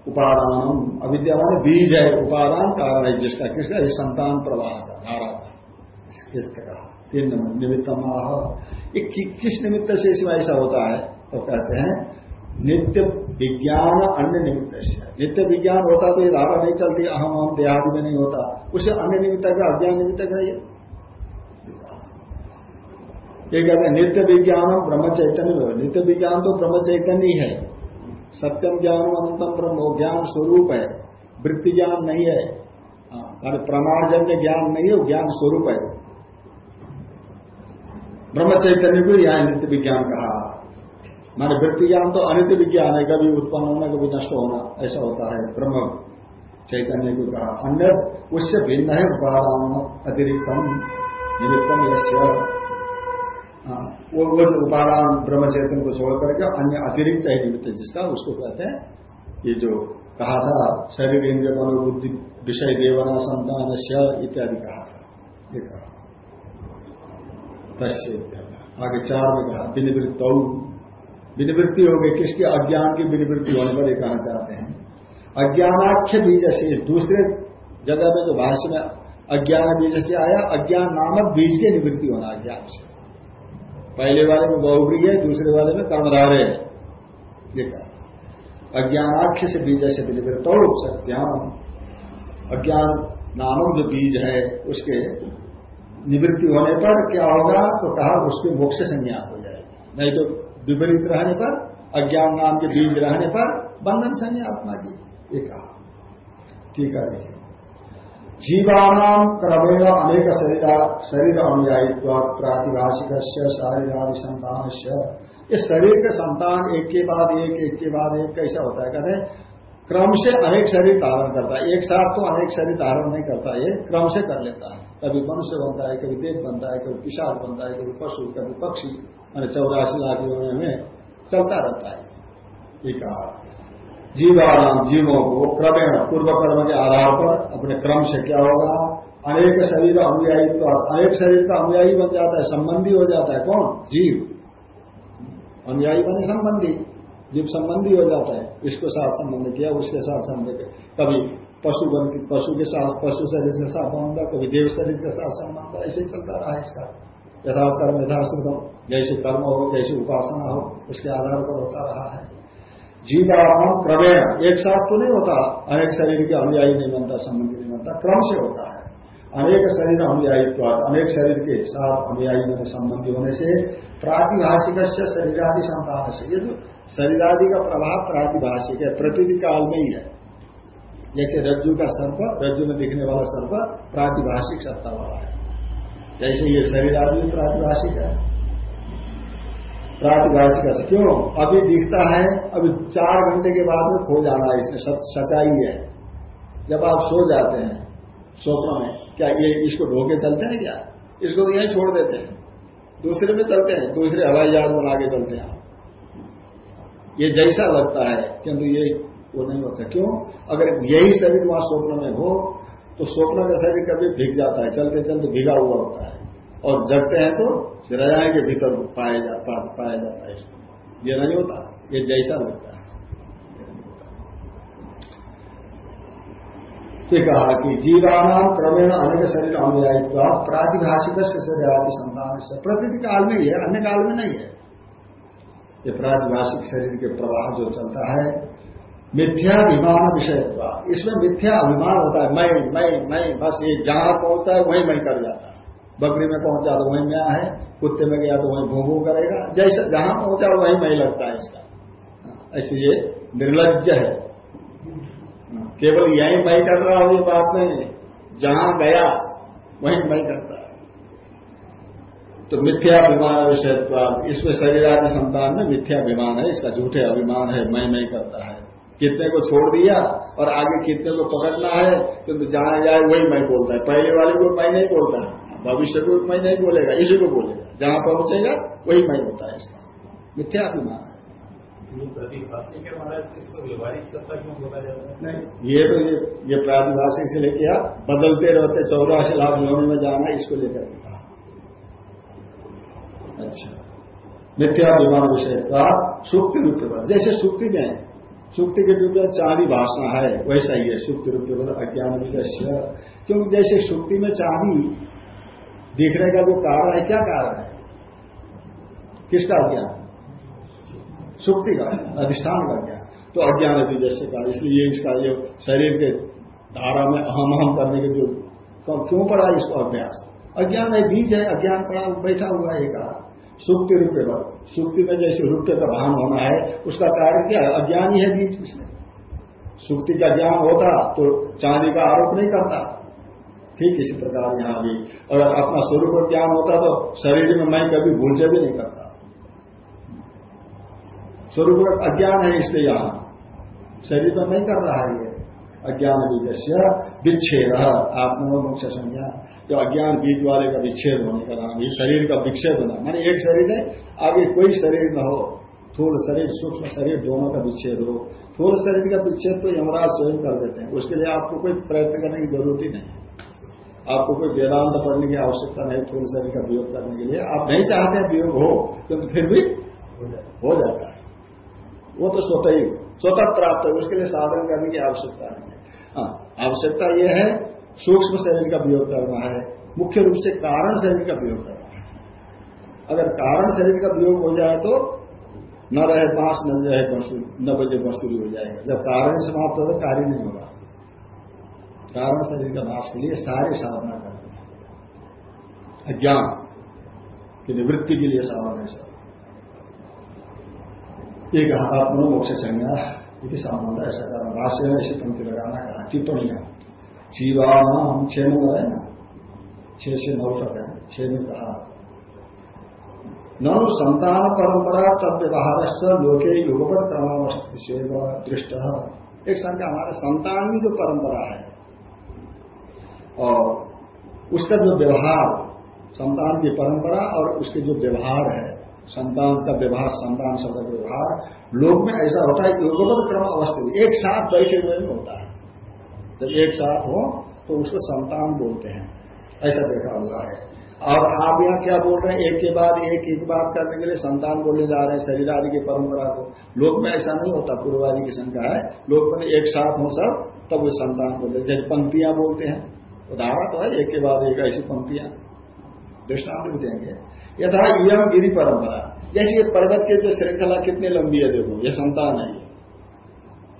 उपादान अविद्या माने बीज है, उपादान कारण है जिसका, किसका? संतान प्रवाह का, धारा इसका कहा। तीन निमित्त ये किस निमित्त से इसमें ऐसा होता है? तो कहते हैं नित्य विज्ञान अन्य निमित्त से। नित्य विज्ञान होता तो ये धारा नहीं चलती अहम अहम देहादि में नहीं होता। उसे अन्य निमित्त का अज्ञान निमित्त का ये? ये कहते हैं नित्य विज्ञान ब्रह्म चैतन्य नित्य विज्ञान तो ब्रह्म चैतन्य है सत्यम ज्ञान अनंतम ब्रह्म ज्ञान स्वरूप है। वृत्ति ज्ञान नहीं है। हाँ, प्रमाणजन्य ज्ञान नहीं है ज्ञान स्वरूप है। ब्रह्म चैतन्य को यह नित्य विज्ञान कहा। माने वृत्ति ज्ञान तो अनित्य विज्ञान है कभी उत्पन्न होना कभी नष्ट होना ऐसा होता है ब्रह्म चैतन्य को कहा। अन्य उससे भिन्न है उपादान अतिरिक्तम निमित्तम यश्य हाँ, वो वो उपादान ब्रह्म चैतन्य को छोड़ करके अन्य अतिरिक्त है निमित्त जिसका उसको कहते हैं ये जो कहा था शरीर इंद्र मनोबुद्धि विषय देवना संतान इत्यादि कहा था। ये कहा। तस्य आगे चार में कहा, विनिवृत्त। विनिवृत्ति हो गई किसकी? अज्ञान की विनिवृत्ति होने पर ये कहना चाहते हैं। अज्ञानाख्य बीज से दूसरे जगह में जो भाष्य में अज्ञान बीज से आया, अज्ञान नामक बीज की निवृत्ति होना अज्ञान से। पहले वाले में बहुग्री है, दूसरे वाले में कर्मधारे है। ये कहा। अज्ञानाख्य से बीज से विनिवृत्त सत्याम। अज्ञान नामक जो बीज है, उसके निवृत्ति होने पर क्या होगा? तो कहा उसके मोक्ष संज्ञा हो जाएगी। नहीं तो विपरीत रहने पर, अज्ञान नाम के बीज रहने पर बंधन संज्ञा आत्मा की। ये कहा। ठीक है, देखिए। जीवानाम क्रमेण अनेक शरीर शरीर अनुयायित्व प्रातिभाषिक शारीरादि संतान ये शरीर के संतान एक के बाद एक एक के बाद एक, कैसा होता है? कहते क्रम से अनेक शरीर धारण करता है। एक साथ तो अनेक शरीर धारण नहीं करता, ये क्रम से कर लेता है। कभी मनुष्य बनता है, कभी देव बनता है, कभी पिशाच बनता है, कभी पशु, कभी पक्षी, मैंने चौरासी लाख योनि में चलता रहता है। एक जीवाराम जीवों को क्रमेण पूर्व कर्म के आधार पर अपने क्रम से क्या होगा? अनेक शरीर अनुयायी तो अनेक शरीर का अनुयायी बन जाता है, संबंधी हो जाता है कौन? जीव। अनुयायी बने संबंधी। जीव संबंधी हो जाता है, इसके साथ संबंध किया, उसके साथ संबंध कभी पशु बन पशु के साथ, पशु शरीर के साथ संबंध कभी देव शरीर के साथ संबंध ऐसे ही चलता रहा इसका। यथा कर्म यथाश्रुतम जैसे कर्म हो, जैसे उपासना हो, उसके आधार पर होता रहा है। जीवात्मा क्रमेण, एक साथ तो नहीं होता, अनेक शरीर के अनुयायी नहीं बनता, संबंधी नहीं बनता, क्रम से होता है। अनेक शरीर अनुयायित्व अनेक शरीर के साथ अनुयायी में संबंधी होने से प्रातिभाषिक शरीरादि संतान से। ये जो शरीरादि का प्रभाव प्रातिभाषिक है प्रतिदि काल में ही है। जैसे रज्जु का सर्प, रज्जु में दिखने वाला सर्प प्रातिभाषिक सत्ता वाला है। जैसे ये शरीर आदि प्रातिभाषिक है। प्रातिभाषिक क्यों? अभी दिखता है, अभी चार घंटे के बाद में खो जाना है इसमें सच्चाई है। जब आप सो जाते हैं स्वप्न में, क्या ये इसको ढोके चलते हैं क्या? इसको तो यहीं छोड़ देते हैं। दूसरे में चलते हैं, दूसरे हवाई जहाज़ बना के चलते हैं। ये जैसा लगता है, किंतु ये वो नहीं होता। क्यों? अगर यही शरीर वहाँ स्वप्न में हो तो स्वप्न का शरीर कभी भीग जाता है, चलते चलते भीगा हुआ होता है। और जगते हैं तो रजाए के भीतर पाया जाता पाया जाता है इसमें ये नहीं होता, ये जैसा लगता है। तो कहा कि जीवानाम क्रमेण अनेक शरीर अनुयायित्व प्रातिभाषिक आदि संतान से प्रतिनिधि काल में ही है, अन्य काल में नहीं है। ये प्रातिभाषिक शरीर के प्रवाह जो चलता है मिथ्या अभिमान विषय इसमें मिथ्या अभिमान होता है। मैं मैं मैं, बस ये जहाँ पहुँचता है, वहीं मैं कर जाता है। बकरी में पहुँचा तो वहीं मैं है, कुत्ते में गया तो वहीं भू भू करेगा। जैसे जहाँ पहुँचा वहीं मैं लगता है इसका। ऐसे ये निर्लज है। केवल यही मैं कर रहा हूँ, ये बात नहीं जहाँ गया, वहीं मैं करता है। तो मिथ्या अभिमान विषय इसमें शरीर आदि संतान में मिथ्या अभिमान है। इसका झूठे अभिमान है। मैं मैं करता है। कितने को छोड़ दिया और आगे कितने को पकड़ना है किंतु तो जहाँ जाए वही मैं बोलता है। पहले वाले को मैं नहीं बोलता है भविष्य को मैं नहीं बोलेगा इसी को बोलेगा। जहाँ पहुंचेगा वही मैं होता है इसका। मिथ्या अभिमान। है? नहीं ये तो ये ये प्रातिभाषिक से लेके आप बदलते रहते चौरासी लाख योनि में जाना इसको लेकर कहा। अच्छा। मिथ्याभिमान विषय का सुक्ति रूप जैसे सुक्ति में सुक्ति के रूप में चांदी भाषण है, वैसा ही है सुक्ति रूप के अज्ञान विजय क्योंकि जैसे सुक्ति में चांदी दिखने का जो कारण है, क्या कारण है? किसका अज्ञान? सुक्ति का, अधिष्ठान का ज्ञान तो अज्ञान जैसे का, इसलिए इसका, ये शरीर के धारा में अहम अहम करने के जो क्यों पड़ा इसको अभ्यास? अज्ञान है बीज है, अज्ञान पड़ा, बैठा हुआ है कहा सुक्ति रुपये पर सुक्ति में जैसे रूप का भान होना है, उसका कारण क्या है? अज्ञान ही है बीज उसमें सुक्ति का ज्ञान होता तो चांदी का आरोप नहीं करता। ठीक इसी प्रकार यहाँ भी। अगर अपना स्वरूप ज्ञान होता तो शरीर में मैं कभी भूल से भी नहीं करता। स्वरूप अज्ञान है इसलिए यहाँ। शरीर में नहीं कर रहा है ये। अज्ञान बीज से विच्छेद आत्मा मुख्य संज्ञा। जो अज्ञान बीज वाले का विच्छेद होने का नाम, ये शरीर का विच्छेद होना। मैंने एक शरीर है आगे कोई शरीर न हो थोड़ शरीर सूक्ष्म शरीर दोनों का विच्छेद हो। थोड़ शरीर का विच्छेद तो यमराज स्वयं कर देते हैं। उसके लिए आपको कोई प्रयत्न करने की ज़रूरत ही नहीं। आपको कोई वेदांत पढ़ने की आवश्यकता नहीं थोड़ी शरीर का वियोग करने के लिए। आप नहीं चाहते हैं वियोग हो किंतु फिर भी हो जाता है। वो तो स्वतः ही स्वतः प्राप्त है उसके लिए साधन करने की आवश्यकता नहीं है। हाँ आवश्यकता यह है सूक्ष्म शरीर का वियोग करना है। मुख्य रूप से कारण शरीर का वियोग करना अगर कारण शरीर का वियोग हो जाए तो न रहे बाँस, न रहे न बजे बंसुरी हो जाएगा। जब कारण समाप्त होगा, कार्य नहीं होगा। कारण शरीर का नाश के लिए सारे साधना करते हैं। अज्ञान की निवृत्ति के लिए साधन है एक आत्मा मोक्ष संज्ञा यदि संबंध ऐसा करना भाष्य में ऐसी पंक्ति लगाना कहा, टिप्पणियाँ। जीवानाम छह में है। ना छह से नौ तक है। छह में कहा ननु संतान परंपरा तद व्यवहार लोके युगपत क्रमावस्थ दृष्ट। एक संख्या हमारे संतान की जो परंपरा है, और उसका जो व्यवहार, संतान की परंपरा और उसके जो व्यवहार है, संतान का व्यवहार, संतान शब्द व्यवहार लोग में ऐसा होता है कि योगवत क्रम अवस्थित एक साथ बैठे हुए में होता है। जब एक साथ हो तो उसको संतान बोलते हैं। ऐसा देखा हुआ है। और आप यहाँ क्या बोल रहे हैं? एक के बाद एक एक बात करने के लिए संतान बोलने जा रहे हैं, शरीर आदि की परंपरा को। लोक में ऐसा नहीं होता, पूर्वादि की शंका है। लोक में एक साथ हो सब, तब वो संतान बोलते जैसे पंक्तियाँ बोलते हैं। उदाहरण तो है, एक के बाद एक, ऐसी पंक्तियाँ। दृष्टांत भी देंगे। यथा यम गिरी परंपरा। जैसे ये पर्वत की जो श्रृंखला कितनी लंबी है देखो, ये संतान है ये।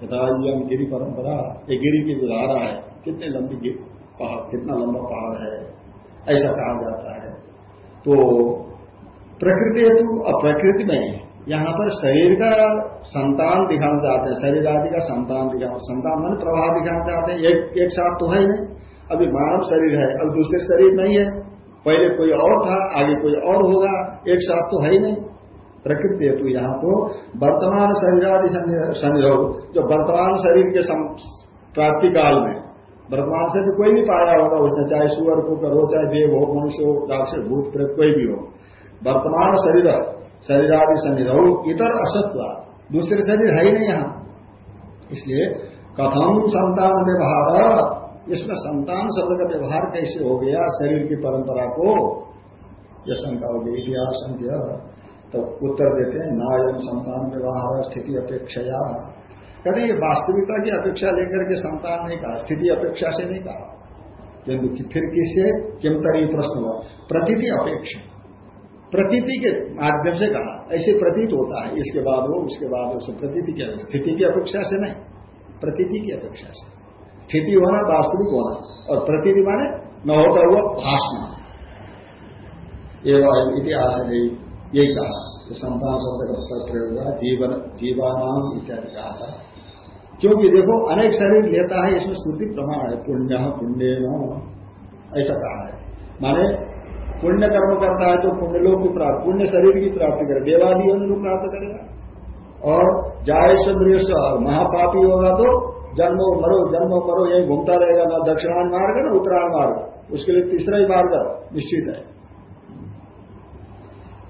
यथा यम गिरी परंपरा। ये गिरी की जो धारा है, कितनी लंबी पहाड़, कितना लंबा पहाड़ है। ऐसा कहा जाता है। तो प्रकृति हेतु अप्रकृति में यहाँ पर शरीर का संतान दिखाना चाहते हैं, शरीर आदि का संतान दिखाना संतान मन प्रभाव दिखाना चाहते हैं। एक एक साथ तो है नहीं। अभी मानव शरीर है, अब दूसरे शरीर नहीं है। पहले कोई और था, आगे कोई और होगा, एक साथ तो है ही नहीं। प्रकृति हेतु यहाँ तो वर्तमान शरीर आदि संयोग जो वर्तमान शरीर के प्राप्ति काल में वर्तमान से तो कोई भी पाया होगा उसने चाहे सुअर को, करो चाहे देव हो, मनुष्य हो राक्षस भूत प्रेत कोई भी हो। वर्तमान शरीर शरीर आदि संयोग इतर असत्व। दूसरे शरीर है ही नहीं यहाँ। इसलिए कथम संतान व्यवहार? इसमें संतान शब्द का व्यवहार कैसे हो गया? शरीर की परंपरा को यह शंका हो गई इतिहास तो उत्तर देते हैं नायम संतान व्यवहार, स्थिति अपेक्षा कहते ये वास्तविकता की अपेक्षा लेकर के संतान नहीं कहा, स्थिति अपेक्षा से नहीं कहा। किंतु फिर किससे? किम किमतर प्रश्न हुआ। प्रतीति अपेक्षा। प्रतीति के माध्यम से कहा। ऐसे प्रतीत होता है, इसके बाद वो, उसके बाद उससे प्रतीति की स्थिति की अपेक्षा से नहीं, प्रतीति की अपेक्षा से। स्थिति होना, वास्तविक होना, और प्रतीति माने न होता हुआ भाषण। एवं इतिहास ने यही कहा संतान शब्द का प्रयोग हुआ, जीवन, जीवानाम इत्यादि कहा था। क्योंकि देखो, अनेक शरीर लेता है, इसमें श्रुति प्रमाण है। पुण्य पुण्य ऐसा कहा है। माने, पुण्य कर्म करता है तो पुण्य लोग की प्राप्त, पुण्य शरीर की प्राप्ति करे, देवादी लोग प्राप्त करेगा। और जायश महापापी होगा तो जन्मो मरो जन्मो मरो, यही घूमता रहेगा ना दक्षिणान मार्ग, ना उत्तरायण मार्ग। उसके लिए तीसरा ही मार्ग निश्चित है।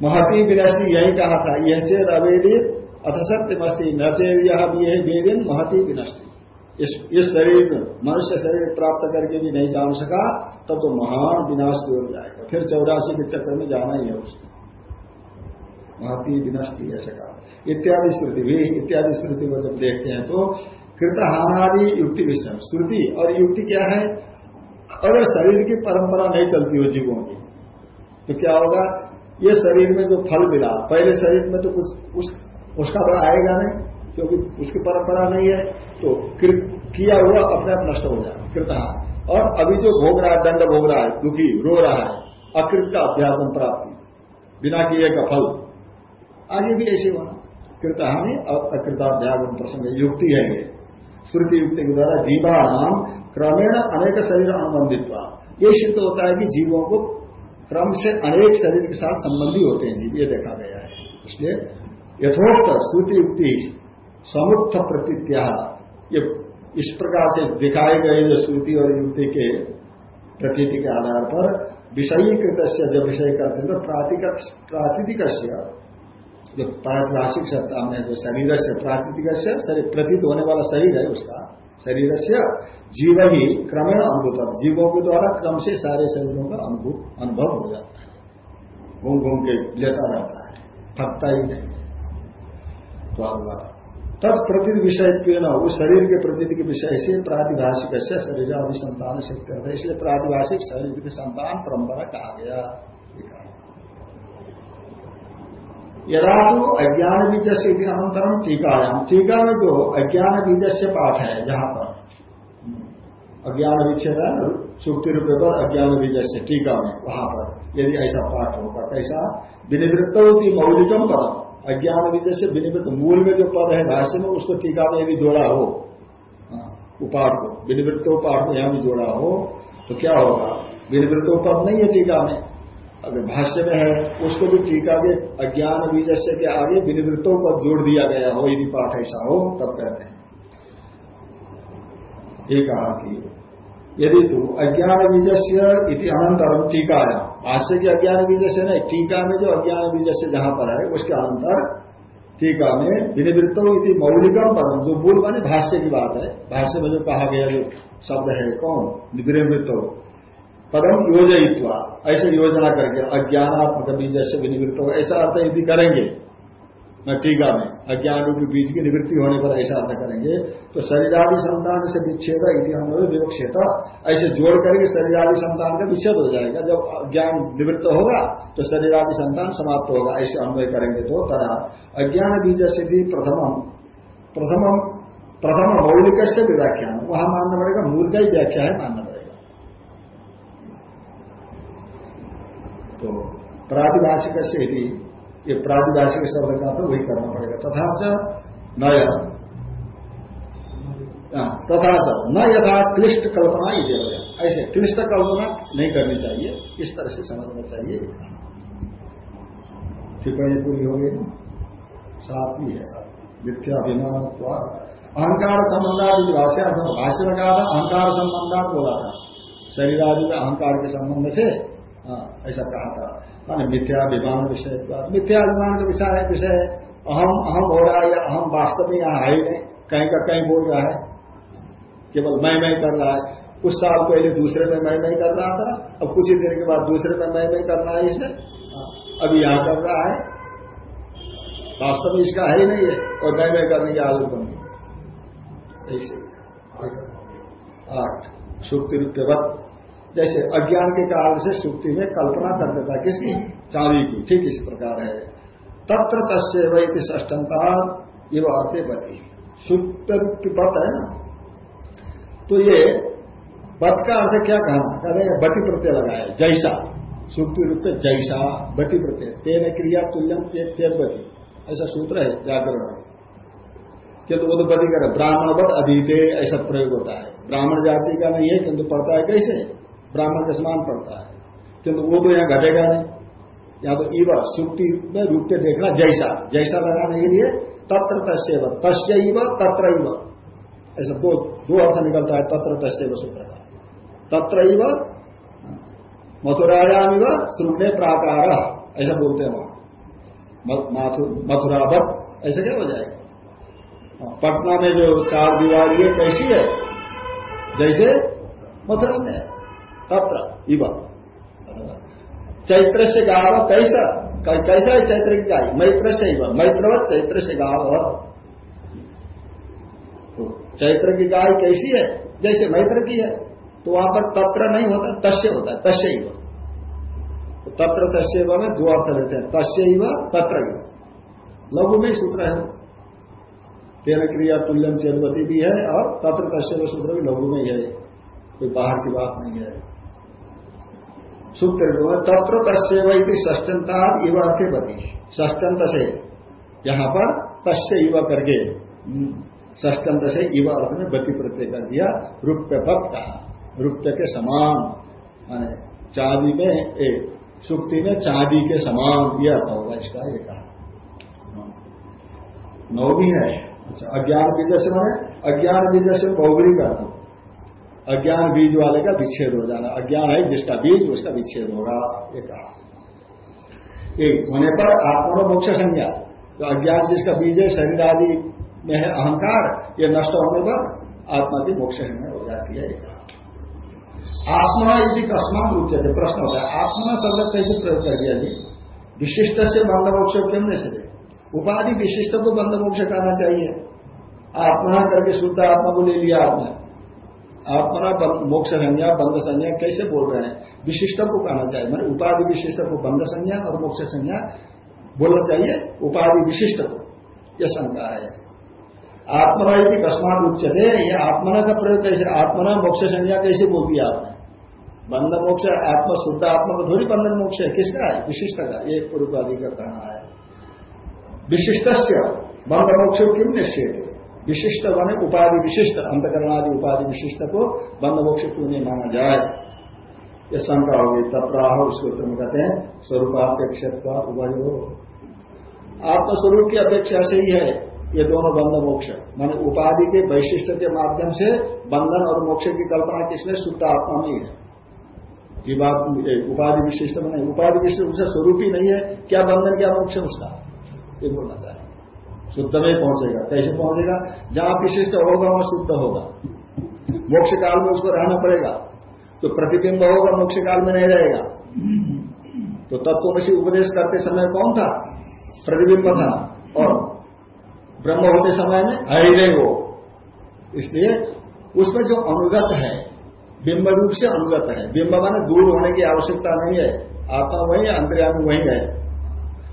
महती विनष्टि, यही कहा था। यह चेत अवेदित अथ सत्यमस्ती चे यह वेदिन महती विनष्टि। इस इस शरीर में मनुष्य शरीर प्राप्त करके भी नहीं जान सका तब तो महान विनाश की ओर जाएगा। फिर चौरासी के चक्कर में जाना ही है उसको। महती विनष्टि ऐसे कहा। इत्यादि स्मृति भी इत्यादि स्मृति को जब देखते हैं तो कृतहानादि युक्ति विषय। श्रुति और युक्ति क्या है? अगर शरीर की परंपरा नहीं चलती हो जीवों की तो क्या होगा? ये शरीर में जो फल मिला पहले शरीर में तो कुछ उस, उसका बड़ा आएगा नहीं, क्योंकि उसकी परंपरा नहीं है तो किया हुआ अपने आप नष्ट हो जाए कृतहान और अभी जो भोग रहा है, दंड भोग रहा है, दुखी, रो रहा है, अकृत का अध्यात्म प्राप्ति, बिना किए का फल। आगे भी ऐसे होना। कृतहानि और अकृताध्यात्म प्रसंग युक्ति है ये। श्रुति युक्ति के द्वारा जीवा नाम क्रमेण अनेक शरीर अनुबंधित ये सिद्ध होता है कि जीवों को क्रम से अनेक शरीर के साथ संबंधी होते हैं जीव ये देखा गया है। इसलिए यथोक्त श्रुति युक्ति समुक्त प्रतीत्या। ये इस प्रकार से दिखाए गए जो श्रुति और युक्ति के प्रतीति के आधार पर विषयीकृत जब विषय करते हैं तो प्रातिक जो पारिभाषिक सत्ता में जो शरीर से प्राकृतिक प्रतीत होने वाला शरीर है उसका शरीर से जीव ही क्रमेण अनुभूत जीवों के द्वारा क्रम से सारे शरीरों का अनुभूत अनुभव हो जाता है। घूम घूम के लेता रहता है। थकता ही नहीं। तो अल्लाह तब प्रतीत विषय न उस शरीर के प्रतीत के विषय से प्रातिभाषिक से शरीर अभिसंतान से करते इसलिए प्रातिभाषिक शरीर के संतान परंपरा कहा गया। यदा तो अज्ञान बीज से अंतरम टीकायाम टीका में जो अज्ञान बीज से पाठ है, जहाँ पर अज्ञान विच्छेद सुक्ति रुपये पर अज्ञान बीज से टीका में, वहाँ पर यदि ऐसा पाठ होगा, कैसा? विनिवृत्त होती मौलिकम पदम। अज्ञान बीज से विनिवृत्त मूल में जो पद है भाष्य में उसको टीका में यदि जोड़ा हो हाँ, उपाठ को विनिवृत्त पाठ को यहाँ भी जोड़ा हो तो क्या होगा? विनिवृत्त पद नहीं है टीका में। अगर भाष्य में है उसको भी टीका के अज्ञान बीजस्य के आगे विनिवृत्तों को जोड़ दिया गया हो यदि पाठ ऐसा हो तब कहते हैं। ये कहा कि यदि तू अज्ञान बीजस्य इति अनंतरम टीका है भाष्य के अज्ञान बीज से नहीं, टीका में जो अज्ञान बीज से जहाँ पर है, उसके अंतर टीका में विनिवृत्त इति मौलिकम परम जो मूल माने भाष्य की बात है। भाष्य में जो कहा गया जो शब्द है, कौन? विनिवृत्त। पदम योजित्वा ऐसे योजना करके अज्ञानात्मक बीज से विनिवृत्त। ऐसा अर्थ यदि करेंगे न टीका में अज्ञान रूपी बीज की निवृत्ति होने पर ऐसा अर्थ करेंगे तो शरीर आदि संतान से विच्छेद विवक्षेद, ऐसे जोड़ करके शरीर आदि संतान का विच्छेद हो जाएगा। जब अज्ञान निवृत्त होगा तो शरीर आदि संतान समाप्त होगा, ऐसे अन्वय करेंगे तो तरह। अज्ञान बीज से भी प्रथम प्रथम प्रथम मौलिक से भी व्याख्यान। वहाँ मानना पड़ेगा मूल का ही व्याख्या है, मानना पड़ेगा। तो प्रातिभाषिक से यदि ये प्रादिभाषिक शब्द का तो वही करना पड़ेगा। तथा च हाँ, तथा न यथा क्लिष्ट कल्पना ही ऐसे क्लिष्ट कल्पना नहीं करनी चाहिए। इस तरह से समझना चाहिए। टिप्पणी पूरी हो गई सातवीं है मिथ्याभिमान अहंकार संबंधादि भाष्य भाष्य में कहा था अहंकार संबंधात बोला था। शरीर आदि में अहंकार के संबंध से हाँ, ऐसा कहा था। मान मिथ्याभिमान विषय मिथ्या मिथ्याभिमान का विषय है विषय अहम अहम हो रहा है या अहम वास्तव में यहाँ है ही नहीं। कहीं का कहीं बोल रहा है। केवल मैं मैं कर रहा है। कुछ साल पहले दूसरे में मैं मैं कर रहा था अब कुछ ही देर के बाद दूसरे में मैं मैं करना है इसने हाँ, अभी यहाँ कर रहा है। वास्तव में इसका है ही नहीं है और मैं मैं करने की आदत बन गई। ऐसे। आठ। सुक्ति रूप्यवत जैसे अज्ञान के कारण से सुक्ति में कल्पना कर देता किसकी? चांदी की। ठीक इस प्रकार है। तत्र ष्टमता ये अर्थे बती। सुप्त है ना? तो ये बत का अर्थ क्या कहना कहते हैं बति प्रत्यय लगाए जैसा। सुक्ति रूप जैसा, बति प्रत्यय। तेन क्रिया तुल्यम तेज बती। ऐसा सूत्र है में। किंतु वो तो बदी कर ब्राह्मणवत अधीते, ऐसा प्रयोग होता है। ब्राह्मण जाति का नहीं है, किंतु पढ़ता है कैसे? ब्राह्मण के समान पड़ता है। किंतु वो तो यहाँ घटेगा नहीं। या तो इव सुक्ति में रूप में देखना जैसा। जैसा लगाने के लिए तत्र तस्व तस्य तत्र ऐसा दो दो अर्थ निकलता है तत्र तस्व सूत्र का। तत्र मथुरायाम इव प्राकार। ऐसा बोलते हैं वहाँ। मथुरावत ऐसे क्या हो जाएगा? हाँ, पटना में जो चार दीवारी है कैसी है? जैसे मथुरा में। तत्र, इव। चैत्र से गाव कैसा? कैसा है चैत्र की गाय? मैत्र से इव। मैत्रवत चैत्र से गाव। तो चैत्र की गाय कैसी है? जैसे मैत्र की है तो वहाँ पर तत्र नहीं होता, तस्य होता है, तस्य ही तो तत्र तस्व में दो अर्थ लेते हैं तस्व तत्र इव। लघु में सूत्र है। तेन क्रिया तुल्यम चेदवती भी है, और तत्र तस्व सूत्र भी लघु में है। कोई बाहर की बात नहीं है। सूत्र तत्र तस्व ष्टंता इव बती ष्टंत से यहाँ पर तस्य इव करके ष्टंत से इव अर्थ में गति प्रत्यय कर दिया रुप्य भक्त कहा रुप्य के समान। चांदी में एक सुक्ति में चांदी के समान यह होगा इसका ये कहा। नौ भी है। अच्छा अज्ञान बीज से मैंने, अज्ञान बीज से बहुबरी करना अज्ञान बीज वाले का विच्छेद हो जाना। अज्ञान है जिसका बीज, उसका विच्छेद होगा कहा। एक होने पर आत्मा मोक्ष संज्ञा। तो अज्ञान जिसका बीज है, शरीर आदि में है अहंकार, ये नष्ट होने पर आत्मा की मोक्ष संज्ञा हो जाती है कहा। आत्मा यदि कस्मात उच्चते प्रश्न होता है आत्मा शब्द कैसे प्रयोग कर दिया जी? विशिष्ट से बंद मोक्ष क्यों सके उपाधि विशिष्ट को बंद मोक्ष कहना चाहिए। आत्मा करके शुद्ध आत्मा को ले लिया आपने। आत्मा मोक्ष संज्ञा बंध संज्ञा कैसे बोल रहे हैं? विशिष्ट को कहना चाहिए। मैंने उपाधि विशिष्ट को बंध संज्ञा और मोक्ष संज्ञा बोलना चाहिए, उपाधि विशिष्ट को। यह शंका है। आत्मना यदि कस्मात उच्चते ये आत्मना का प्रयोग कैसे? आत्मना मोक्ष संज्ञा कैसे बोल दिया आपने? बंधन मोक्ष, आत्मा शुद्ध, आत्मा का थोड़ी बंधन मोक्ष है। किसका है? विशिष्ट का। एक पूर्वादि का कहना है। विशिष्ट से बंध मोक्ष क्यों निश्चित विशिष्ट बने उपाधि विशिष्ट अंतकरण आदि उपाधि विशिष्ट को बंध मोक्ष क्यों नहीं माना जाए। ये शंका होगी, तब राह उसको तुम कहते हैं स्वरूपापेक्षा उभयो। आत्मस्वरूप की अपेक्षा से ही है ये दोनों बंध मोक्ष माने उपाधि के वैशिष्ट के माध्यम से बंधन और मोक्ष की कल्पना किसने शुद्ध आत्मा में है जीवात उपाधि विशिष्ट में नहीं, उपाधि विशिष्ट उसका स्वरूप ही नहीं है, क्या बंधन, क्या मोक्ष उसका? ये बोलना चाहिए शुद्ध में पहुंचेगा। कैसे पहुंचेगा? जहाँ विशिष्ट होगा, वहाँ शुद्ध होगा। मोक्ष काल में उसको रहना पड़ेगा। तो प्रतिबिंब होगा मोक्ष काल में नहीं रहेगा। तो तत्वशी उपदेश करते समय कौन था? प्रतिबिंब था। और ब्रह्म होते समय में है नहीं वो। इसलिए उसमें जो अनुगत है, बिंब रूप से अनुगत है। बिंब माने दूर होने की आवश्यकता नहीं है। आत्मा वही है वही है।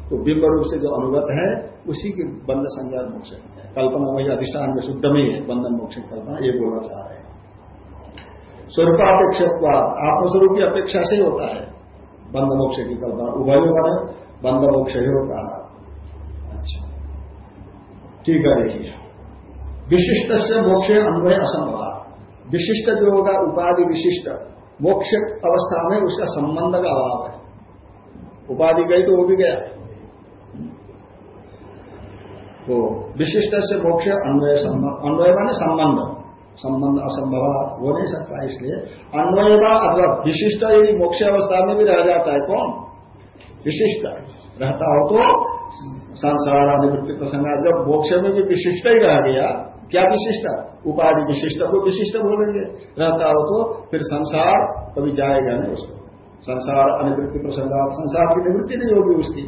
तो बिंब रूप से जो अनुगत है उसी की बंध संज्ञा मोक्ष है। कल्पना वही अधिष्ठान में शुद्ध में है बंधन मोक्ष कल्पना ये बोलना चाह रहे हैं। स्वरूपापेक्षा आत्मस्वरूप की अपेक्षा से ही होता है। बंद मोक्ष की कल्पना उभय बने बंद मोक्ष हो कहा अच्छा। ठीक है, देखिए। विशिष्ट से मोक्ष अन्वय असंभव। विशिष्ट जो होगा, उपाधि विशिष्ट, मोक्ष अवस्था में उसका संबंध का अभाव है। उपाधि गई तो वो भी गया। तो विशिष्ट से मोक्ष, अन्वय अन्वय माने संबंध। संबंध, असंभव हो नहीं सकता, इसलिए अन्वय अथवा विशिष्ट यदि मोक्ष अवस्था में भी रह जाता है कौन? विशिष्ट। रहता हो तो संसार, अनुवृत्ति, प्रसंग, जब मोक्ष में भी विशिष्ट ही रह गया, क्या विशिष्ट? उपाधि विशिष्ट को विशिष्ट बोलेंगे रहता हो तो फिर संसार कभी जाएगा नहीं उसको। संसार, अनिवृत्ति, प्रसंग, संसार की निवृत्ति नहीं होगी उसकी।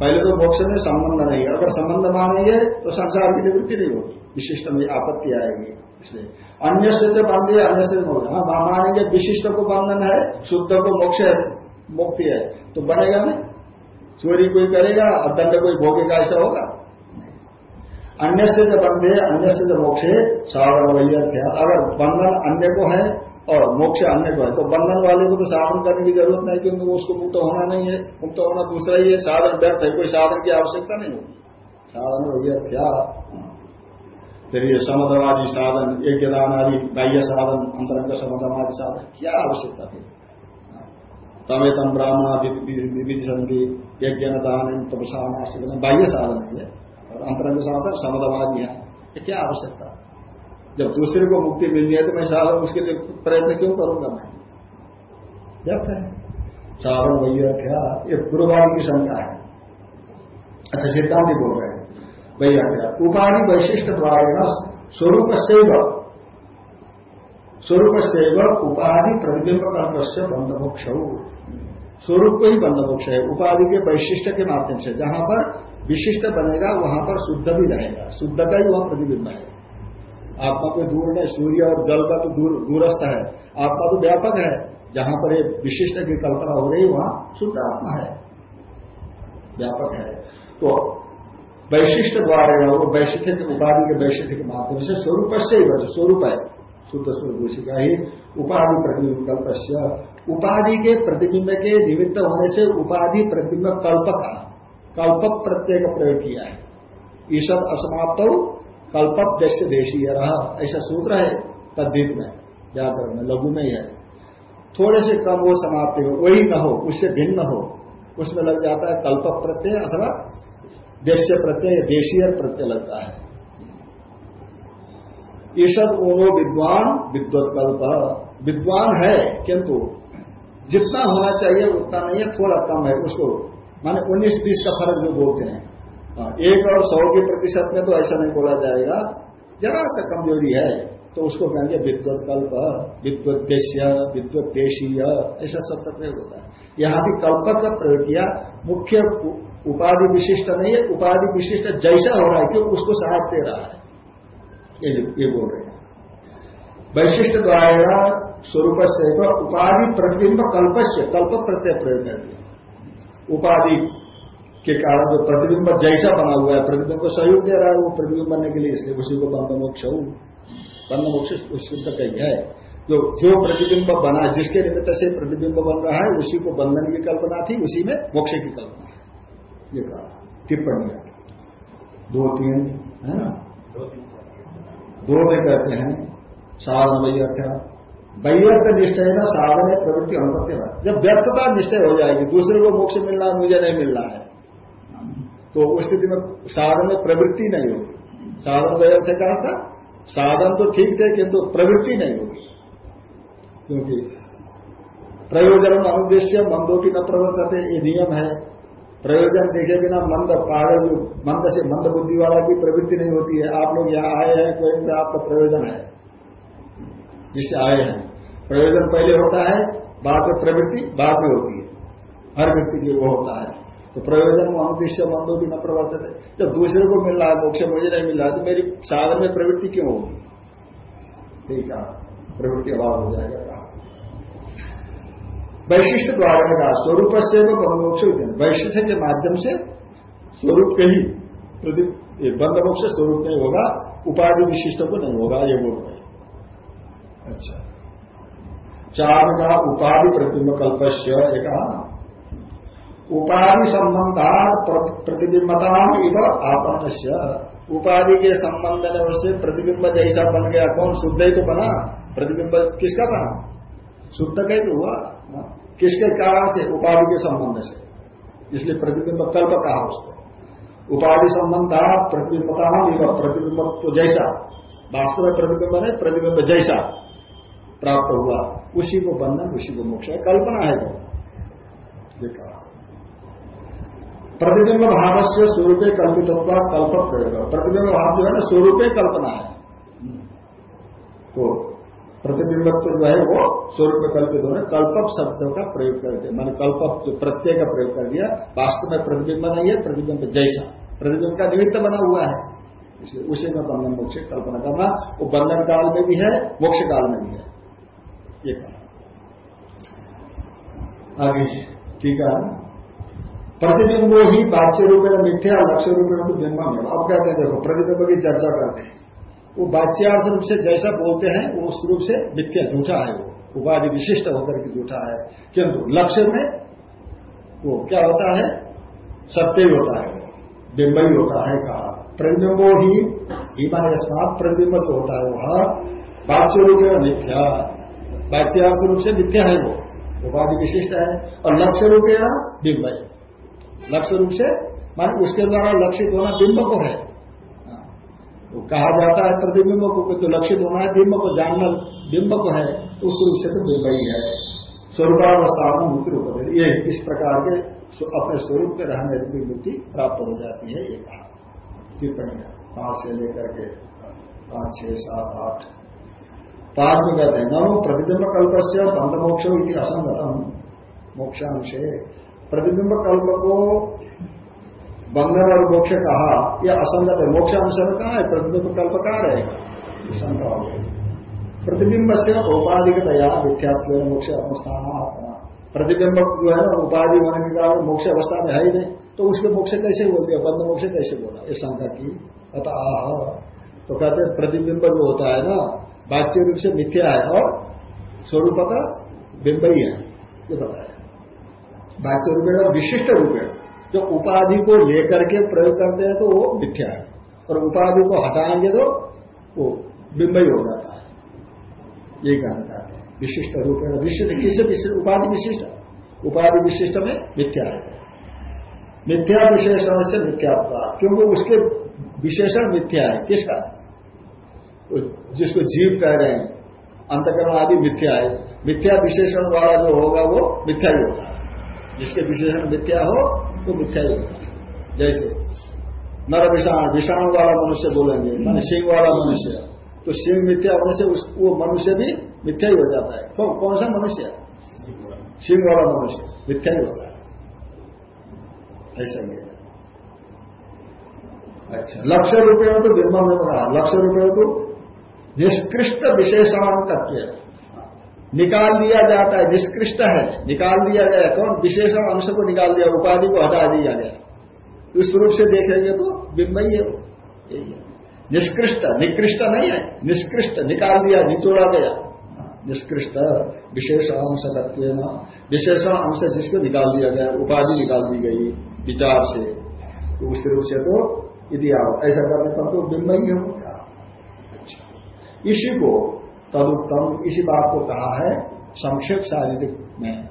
पहले तो मोक्ष में संबंध नहीं है। अगर संबंध मानेंगे तो संसार की निवृत्ति नहीं होगी। विशिष्ट में आपत्ति आएगी इसलिए। अन्य से जो बंद है, अन्य से हाँ मानेंगे विशिष्ट को बंधन है, शुद्ध को मोक्ष है, मुक्ति है। तो बनेगा नहीं चोरी कोई करेगा, और दंड कोई भोगेगा ऐसा होगा? अन्य से जो बंधे अन्य से जो मोक्ष है। सावरण वैया अगर बंधन अन्य को है और मोक्ष अन्य को है। तो बंधन वाले को तो साधन करने की ज़रूरत नहीं, क्योंकि उसको मुक्त होना नहीं है। मुक्त होना दूसरा ही है, साधन व्यर्थ है, कोई साधन की आवश्यकता नहीं होगी साधन भैया क्या फिर ये समदवादी साधन एक दान आदि बाह्य साधन, अंतरंग समदवादी साधन, क्या आवश्यकता थी? तमेतम ब्राह्मण विधि संधि यज्ञ दान तपसा बाह्य साधन है और अंतरंग साधन, समदवादी है। क्या आवश्यकता? जब दूसरे को मुक्ति मिलनी है तो मैं साधन उसके लिए प्रयत्न क्यों करूँगा मैं? व्यर्थ है। साधन भैया, क्या? ये गुरुवार की शंका है। अच्छा सिद्धांत बोल रहे हैं। भैया, क्या? उपाधि वैशिष्ट द्वारा स्वरूप सेव स्वरूप सेव उपाधि प्रतिबिंब कर्म से बंधमोक्ष स्वरूप को ही बंधमोक्ष है। उपाधि के वैशिष्ट के माध्यम से जहाँ पर विशिष्ट बनेगा, वहाँ पर शुद्ध भी रहेगा। शुद्ध का ही वहाँ प्रतिबिंब है। आत्मा को दूर में सूर्य और जल का तो दूर, दूरस्थ है। आत्मा तो व्यापक है। जहाँ पर ये विशिष्ट की कल्पना हो रही, वहाँ शुद्ध आत्मा है। व्यापक है। तो वैशिष्ट द्वारा वो वैशिष्ट उपाधि के वैशिष्ट के माध्यम से स्वरूप से ही स्वरूप है। शुद्ध स्वरूप का ही उपाधि प्रतिबिंब कल्प उपाधि के प्रतिबिंब के निमित्त होने से उपाधि प्रतिबिंब कल्प का कल्प प्रत्यय का प्रयोग किया है। ईश्वर असमाप्त कल्पक जैसे देशीय रहा। ऐसा सूत्र है तद्दीप में व्याकरण में लघु में ही है। थोड़े से कम वो समाप्ति हो वही न हो उससे भिन्न हो उसमें लग जाता है कल्प प्रत्यय अथवा देश्य प्रत्यय देशीय प्रत्यय लगता है। ईशद ओनो विद्वान विद्वत कल्प विद्वान है किंतु जितना होना चाहिए उतना नहीं है थोड़ा कम है उसको। माने उन्नीस बीस का फ़र्क जो बोलते हाँ, एक और सौ के प्रतिशत में तो ऐसा नहीं बोला जाएगा। जरा सा कमज़ोरी है तो उसको कहेंगे विद्वत कल्प विद्वत देश्य विद्वत देशीय ऐसा शब्द प्रयोग होता है। यहाँ भी कल्प का प्रयोग किया, मुख्य उपाधि विशिष्ट नहीं है, उपाधि विशिष्ट जैसा हो रहा है क्यों उसको साथ दे रहा है। ये ये बोल रहे हैं। वैशिष्ट द्वारा स्वरूप से उपाधि प्रतिबिंब कल्प से कल्प प्रत्यय प्रयोग कर उपाधि के कारण जो प्रतिबिंब जैसा बना हुआ है, प्रतिबिंब को सहयोग दे रहा है, वो प्रतिबिंब बनने के लिए इसलिए उसी को बंद मोक्ष बंद मोक्ष शुद्ध कही है। जो जो प्रतिबिंब बना, जिसके निमित्त से प्रतिबिंब बन रहा है, उसी को बंधन की कल्पना थी, उसी में मोक्ष की कल्पना है। ये कहा। टिप्पणी है। दो तीन, है ना? दो में कहते हैं, साधन वैयर्थ। वैयर्थ निश्चय ना, साधन है, प्रवृत्ति अनुपत्ति जब व्यर्थता निश्चय हो जाएगी, दूसरे को मोक्ष मिलना, मुझे नहीं मिलना है। तो उस स्थिति में साधन में प्रवृत्ति नहीं होगी। साधन का अर्थ कहा था? साधन तो ठीक थे, किंतु प्रवृत्ति नहीं होगी। क्योंकि प्रयोजन अनुद्देश्य मंदों की न प्रवर्तते, ये नियम है। प्रयोजन देखे बिना मंद पागल जो मंद से मंद बुद्धि वाला की प्रवृत्ति नहीं होती है। आप लोग यहाँ आए हैं, कोई भी आपका प्रयोजन है। जिससे आए हैं। प्रयोजन पहले होता है, बाद में प्रवृत्ति, बाद में होती है। हर व्यक्ति के वो होता है। तो प्रयोजन अनुद्देश्य मंदो भी न प्रवर्तित जब दूसरे को मिल रहा है, मोक्ष मुझे नहीं मिल रहा है तो मेरी साधन में प्रवृत्ति क्यों होगी? ठीक है, प्रवृत्ति अभाव हो जाएगा। कहा वैशिष्ट द्वारा ने कहा, स्वरूप से मोक्ष वैशिष्ट के माध्यम से स्वरूप के ही बंद मोक्ष स्वरूप नहीं होगा, उपाधि विशिष्ट को नहीं होगा, ये बोल रहे अच्छा। चार का उपाधि प्रतिबिंब कल्पस्य एक उपाधि संबंधा प्रतिबिंबता इव आपन्न उपाधि के संबंध में उससे प्रतिबिंब जैसा बन गया, कौन? शुद्ध ही तो बना। प्रतिबिंब किसका बना? शुद्ध का ही तो हुआ। किसके कारण से? उपाधि के संबंध से। इसलिए प्रतिबिंब कल्प कहा उसको। उपाधि संबंध प्रतिबिंबता प्रतिबिंब तो जैसा। वास्तव में प्रतिबिंब नहीं, प्रतिबिंब जैसा प्राप्त हुआ। उसी को बंधन, उसी को मोक्ष है। कल्पना है तो। कहा। प्रतिबिंब भाव से स्वरूप कल्पित होगा कल्प प्रयोग प्रतिबिंब भाव जो है ना, स्वरूप कल्पना है। तो प्रतिबिंबत्व जो है वो स्वरूप कल्पित होने कल्पक शब्द का प्रयोग कर दिया। मैंने कल्पक प्रत्यय का प्रयोग कर दिया, वास्तव में प्रतिबिंब नहीं है, प्रतिबिंब जैसा। प्रतिबिंब का निमित्त बना हुआ है। इसलिए उसी में बंधन, मोक्ष कल्पना करना। वो बंधन काल में भी है, मोक्ष काल में भी है। ये कहा। आगे, ठीक है प्रतिबिंबो ही बाच्य रूप में मिथ्या लक्ष्य रूप में तो बिंबम है अब कहते हैं, देखो प्रतिबिंब की चर्चा करते हैं। वो बाच्यार्थ रूप से जैसा बोलते हैं, वो उस रूप से मिथ्या झूठा है वो। उपाधि विशिष्ट होकर के झूठा है। किंतु लक्ष्य में वो क्या होता है? सत्य ही होता है। बिंब ही होता है कहा। प्रतिबिंबो ही ईमान स्मार्ट प्रतिबिंब तो होता है वह। बाच्य रूप में मिथ्या। बाच्यार्थ रूप से मिथ्या है वो। उपाधि विशिष्ट है। और लक्ष्य रूप बिंब लक्ष्य रूप से, मान उसके द्वारा लक्षित होना बिंब को है। वो कहा जाता है प्रतिबिंब को तो लक्षित होना है, बिंब को जानना, बिंब को है, उस रूप से तो बिंब ही है। स्वरूपावस्था में मुक्ति रूप ये इस प्रकार के अपने स्वरूप के रहने की मुक्ति प्राप्त हो जाती है, ये कहा। टिप्पणी पाँच से लेकर के पाँच, छह, सात, आठ। पाँच में कहते हैं नो प्रतिबिंब कल्प से बंध मोक्ष असंगतम। मोक्षांश। प्रतिबिंब कल्प को बंधन और मोक्ष कहा यह असंगत है। मोक्ष में कहा है? प्रतिबिंब कल्प कहा रहेगा? शंका प्रतिबिंब से औपाधिकतया मिथ्यात्व मोक्ष अवस्थान प्रतिबिंब जो है ना, उपाधि होने के कारण मोक्ष अवस्था में है ही नहीं। तो उसके मोक्ष कैसे बोल दिया बंध मोक्ष कैसे बोला? ये शंका की। अतः तो कहते हैं, प्रतिबिंब जो होता है ना बाच्य रूप से मिथ्या है और स्वरूपता बिंब ही है। ये बताया। बाच्य रूप विशिष्ट रूप है। जो उपाधि को लेकर के प्रयोग करते हैं तो वो मिथ्या है। और उपाधि को हटाएँगे तो वो बिंब ही जाता है। ये कहना चाहते हैं। विशिष्ट रूप में विशिष्ट किससे विशिष्ट? उपाधि विशिष्ट। उपाधि विशिष्ट में मिथ्या है। मिथ्या विशेषण से मिथ्या क्योंकि उसके विशेषण मिथ्या है। किसका? जिसको जीव कह रहे हैं। अंतकरण आदि मिथ्या है। मिथ्या विशेषण वाला जो होगा वो मिथ्या ही होता जिसके विशेषण मिथ्या हो तो मिथ्या ही होता है। जैसे नर विषाण विषाणु वाला मनुष्य बोलेंगे मान सिंह वाला मनुष्य। तो सिंह मिथ्या होने से वो मनुष्य भी मिथ्या ही हो जाता है। कौन कौन सा मनुष्य? सिंह वाला मनुष्य मिथ्या ही होता है। ऐसा ही अच्छा लक्ष्य रुपये तो बिंब में कहा लक्ष्य रुपये तो निष्कृष्ट विशेषण तत्व निकाल दिया जाता है, निष्कृष्ट है, निकाल दिया गया। कौन? विशेषण अंश को निकाल दिया, उपाधि को हटा दिया गया। इस रूप से देखेंगे तो बिंब ही है। निष्कृष्ट, निकृष्ट नहीं है, निष्कृष्ट, निकाल दिया, निचोड़ा गया। निष्कृष्ट विशेष अंश न विशेषण अंश जिसको निकाल दिया गया, उपाधि निकाल दी गई विचार से। तो उस रूप से तो यदि आप ऐसा करने पर तो बिंब ही है अच्छा। इसी को तदुत्तम इसी बात को कहा है, संक्षेप शारीरिक में।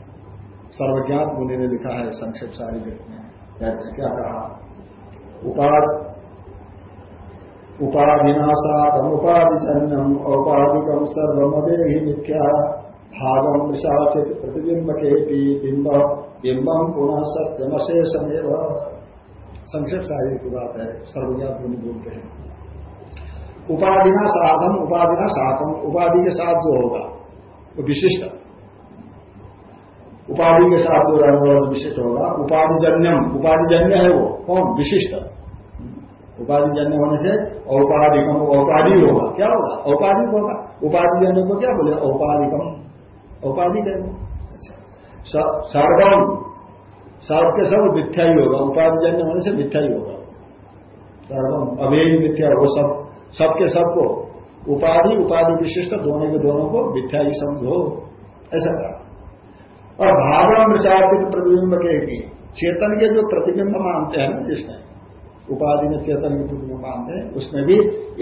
सर्वज्ञात मुनि ने लिखा है संक्षेप शारीरिक में। क्या कहा? उपाध उपाधिनाशादम, उपाधिजन्यम औपाधिकम ही मिथ्या। भागम विशाचित प्रतिबिंब के बिंब बिंबम पुनः सत्यमशेषमेव। संक्षेप शारीरिक की बात है, सर्वज्ञात मुनि बोलते हैं। उपाधिना साधन उपाधिना साधन उपाधि के साथ जो होगा, वो विशिष्ट। उपाधि के साथ जो रहने वाला विशिष्ट होगा, उपाधिजन्यम। उपाधिजन्य है वो, कौन? विशिष्ट। उपाधिजन्य होने से औपाधिकम, औपाधि होगा। क्या होगा? औपाधिक होगा। उपाधिजन्य को क्या बोले? औपाधिकम। औपाधिक अच्छा। सर्वम। सर्व के सब मिथ्या ही होगा। उपाधिजन्य होने से मिथ्या ही होगा। सर्वम। अभेद मिथ्या, वो सब। सबके सबको उपाधि उपाधि विशिष्ट दोनों के दोनों को मिथ्या ही समझो। ऐसा कहा। और भावना मृषाचित प्रतिबिंब के भी, चेतन के जो प्रतिबिंब मानते हैं ना जिसमें, उपाधि में चेतन के प्रतिबिंब मानते हैं, उसमें भी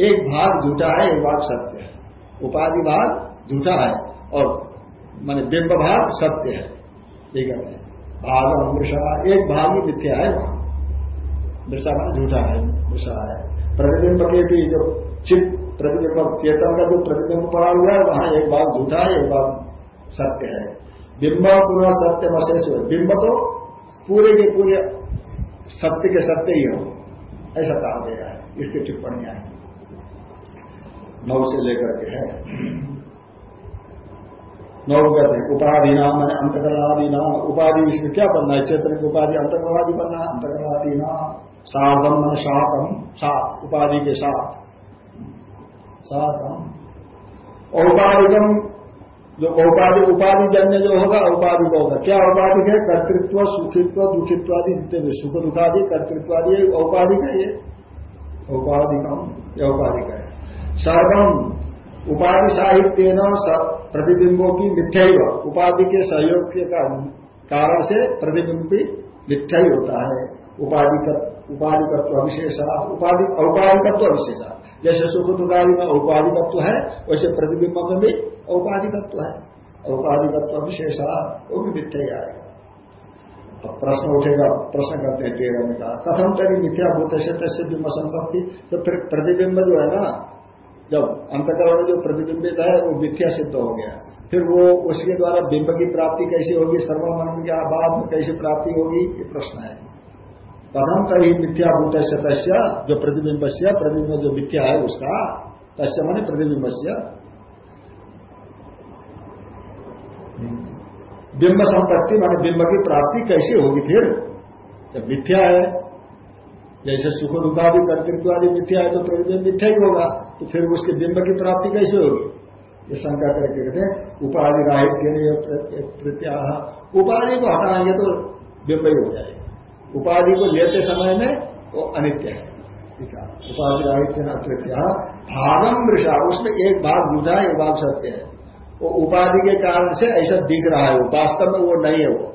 एक भाग झूठा है, एक भाग सत्य है। उपाधि भाग झूठा है और माने बिंब भाग सत्य है। कहते हैं। भाग मृषा एक भाग ही मिथ्या है वहाँ। मृषा मान झूठा है मृषा है। प्रतिबिंब के भी जो चिप प्रतिबिंब, चेतन का जो प्रतिबिंब पड़ा हुआ है, वहाँ एक भाग झूठा है, एक भाग सत्य है। बिंब पुनः सत्य अशेष बिंब तो पूरे के पूरे सत्य के सत्य ही हो। ऐसा कहा गया है। इसकी टिप्पणियाँ हैं। नौ से लेकर के है। नौ कहते हैं। उपाधि नाम मैंने अंतकरणादि नाम। उपाधि इसमें क्या बनना है? चेतन की उपाधि, अंतकरणादि बनना है, अंतकरणादि नाम। साधम सातम, सात, उपाधि के साथ सातम। औपाधिकम, जो औपाधि, उपाधि जन्य जो होगा औपाधि का होगा। क्या औपाधिक है? कर्तृत्व, सुखित्व, दुखित्वादि जितने भी सुख दुखादि, कर्तृत्वादि औपाधिक है ये? औपाधिकम, या औपाधिक है। सर्वम उपाधि साहित्य न प्रतिबिंबों की मिथ्या ही उपाधि के सहयोग के कारण से प्रतिबिंब भी मिथ्या होता है। उपाधि उपाधिकत्व अविशेषा, उपाधि, औपाधिकत्व अविशेषा। जैसे सुख दुखादि में औपाधिकत्व है, वैसे प्रतिबिंब में भी औपाधिकत्व है। औपाधिकत्व अविशेषा, वो भी मिथ्या ही आएगा। अब प्रश्न उठेगा, प्रश्न करते हैं तेरह में कहा, कथम तरी मिथ्या भूत से तस्य बिंब संपत्ति? तो फिर प्रतिबिंब जो है ना, जब अंतकरण में जो प्रतिबिंबित है, वो मिथ्या सिद्ध हो गया। फिर वो उसके द्वारा बिंब की प्राप्ति कैसी होगी सर्वमन के बाद में कैसे प्राप्ति होगी, ये प्रश्न है। प्रथम कभी मिथ्याभूत तस्य जो प्रतिबिंब से प्रतिबिंब जो मिथ्या है उसका, तस्य माने प्रतिबिंब से बिंब संपत्ति माने बिंब की प्राप्ति कैसी होगी फिर? जब मिथ्या है, जैसे सुख दुखादि कर्तृत्व आदि मिथ्या है तो प्रतिबिंब मिथ्या ही होगा। तो फिर उसके बिंब की प्राप्ति कैसे होगी? ये शंका करके कहते हैं, उपाधि राहित के लिए प्रत्याह। उपाधि को हटाएँगे तो बिंब ही हो जाएगा। उपाधि को लेते समय में वो अनित्य है। ठीक है? उपाधि राहित्य न प्रत्याह भागम वृषा, उसमें एक भाग झूठा एक भाग सत्य है। वो उपाधि के कारण से ऐसा दिख रहा है वास्तव में वो नहीं है वो।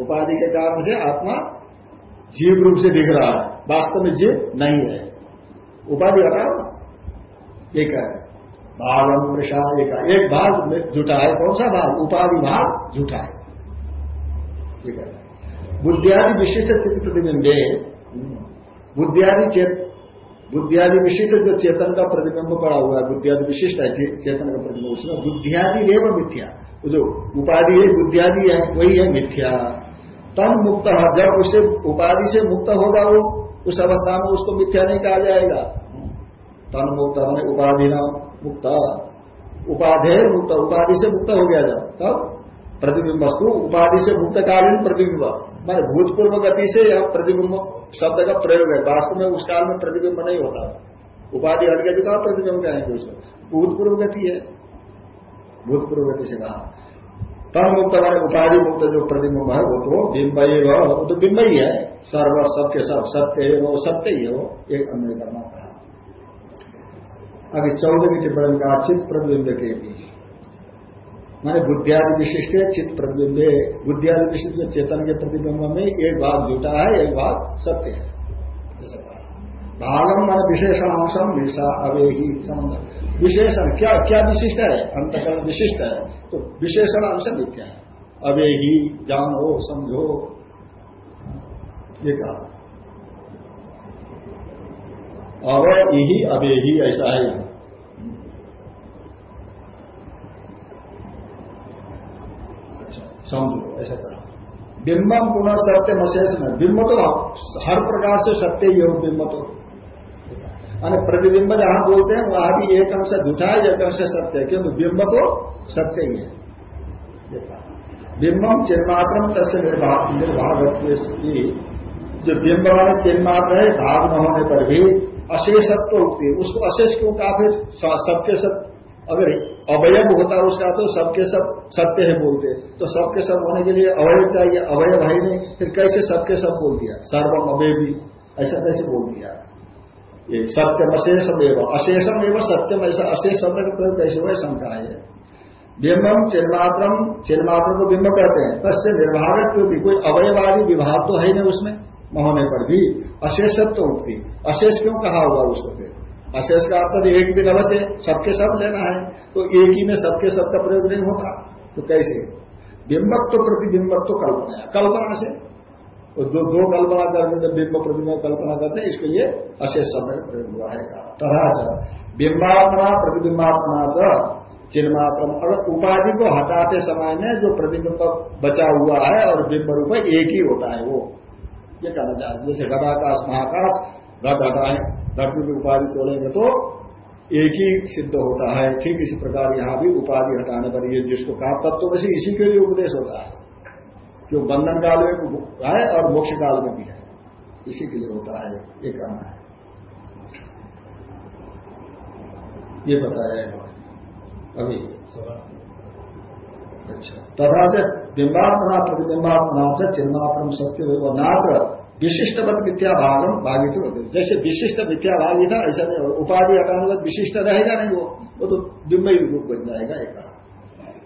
उपाधि के कारण से आत्मा जीव रूप से दिख रहा है, वास्तव में जीव नहीं है। उपाधि हटाओ एक है। भाव वृषा, एक एक भाग झूठा है, कौन सा भाग? उपाधि भाग झूठा है। ठीक है? बुद्धियादि विशिष्ट चित्त प्रतिबिंबे। बुद्धियादि चेत बुद्धियादि विशिष्ट जो चेतन का प्रतिबिंब पड़ा हुआ है, बुद्धियादि विशिष्ट है चेतन का प्रतिबिंब, उसमें बुद्धियादि रेव मिथ्या। जो उपाधि है, बुद्धियादि है, वही है मिथ्या। तन मुक्त जब उसे उपाधि से मुक्त होगा वो, उस अवस्था में उसको मिथ्या नहीं कहा जाएगा। तन मुक्त मैंने उपाधि न मुक्त। उपाधि मुक्त, उपाधि से मुक्त हो गया जब, तब प्रतिबिंब वस्तु उपाधि से मुक्तकालीन प्रतिबिंब। मैंने भूतपूर्व गति से यह प्रतिबिंब शब्द का प्रयोग है। वास्तव में उस काल में प्रतिबिंब नहीं होता। उपाधि हट गया तो कहा प्रतिबिंब कहेंगे उसमें? भूतपूर्व गति है। भूतपूर्व गति से कहा? तन मुक्त माने उपाधि मुक्त जो प्रतिबिंब है, वो तो बिंब ही वो तो बिंब ही है। सर्व सबके सब, सत्य है वो, सत्य ही है एक अन्य करना कहा चौदह की टिप्पणी का चित्त प्रतिबिंब के भी माने बुद्धियादि विशिष्ट चित्त प्रतिबिंब बुद्धियादि विशिष्ट चेतन के प्रतिबिंब में एक भाग झूठा है, एक भाग सत्य है। भागम मान विशेषणांशम विषा अवेही संबंध। विशेषण, क्या क्या विशिष्ट है? अंतकरण विशिष्ट है। तो विशेषण अंश मिथ्या है। अवे ही जानो, समझो। ये कहा। अव यही अवे ही ऐसा है अच्छा समझो, ऐसा कहा बिंबम पुनः सत्य मशेष में, बिंब तो हर प्रकार से सत्य ही हो बिंब तो। माने प्रतिबिंब जहाँ बोलते हैं, वहाँ भी एक अंश झूठा है, एक अंश सत्य है, क्योंकि बिंब तो सत्य ही है। देखा। बिंबम चिन्मात्रम तस्य निर्भाग निर्भाग जो बिंब वाले चिन्मात्र है, भाग न होने पर भी अशेषत्व उठती है। उसको अशेष क्यों कहा फिर? सत्य सब अगर अवयव होता है उसका तो सबके सब सत्य है बोलते तो सबके सब होने के लिए अवयव चाहिए, अवयव है नहीं फिर कैसे सबके सब बोल दिया? सर्वम अवय भी ऐसा कैसे बोल दिया? ये सत्यम अशेषम एवं। अशेषम एवं सत्यम, ऐसा अशेष शब्द का प्रयोग कैसे हुआ शंका है। बिंबम चिन्मात्रम, चिन्मात्र को बिंब कहते हैं। तस्य निर्भागत क्योंकि कोई अवयवादी विभाग तो है नहीं उसमें, न होने पर भी। अशेषत्व उठती अशेष क्यों कहा होगा उसको फिर? अशेष का अर्थ एक भी न बचे, सबके सब लेना है। तो एक ही में सबके सब का प्रयोग नहीं होता। तो कैसे? बिंबत्व प्रतिबिंबत्व कल्पना। है कल्पना से? तो दो दो कल्पना करते जब बिंब प्रतिबिंब कल्पना करते हैं, इसके लिए अशेष समय प्रयोग हुआ है। तथा बिंबात्मा प्रतिबिंबात्मा चिन्मात्रम अगर उपाधि को हटाते समय में जो प्रतिबिंब बचा हुआ है और बिंब रूप एक ही होता है वो। ये कहना चाहते जैसे घटाकाश, महाकाश, घट हटाए घट की उपाधि तोड़ेंगे तो एक ही सिद्ध होता है, ठीक इसी प्रकार यहाँ भी उपाधि हटाने पर ये जिसको कहा, तत्व वैसे इसी के लिए उपदेश होता है क्यों बंधन काल में है और मोक्ष काल में भी है, इसी के लिए होता है, ये कहना है। ये बताया अभी। अच्छा। तथा से बिंबात्मना प्रतिबिंबात्मना से चिन्मात्रम सत्य नात्र। विशिष्टवत मिथ्या भागम भागित होते जैसे विशिष्ट मिथ्या भाग था ऐसा नहीं उपाधि हटाने विशिष्ट रहेगा नहीं वो। वो तो बिंब ही रूप बन जाएगा एक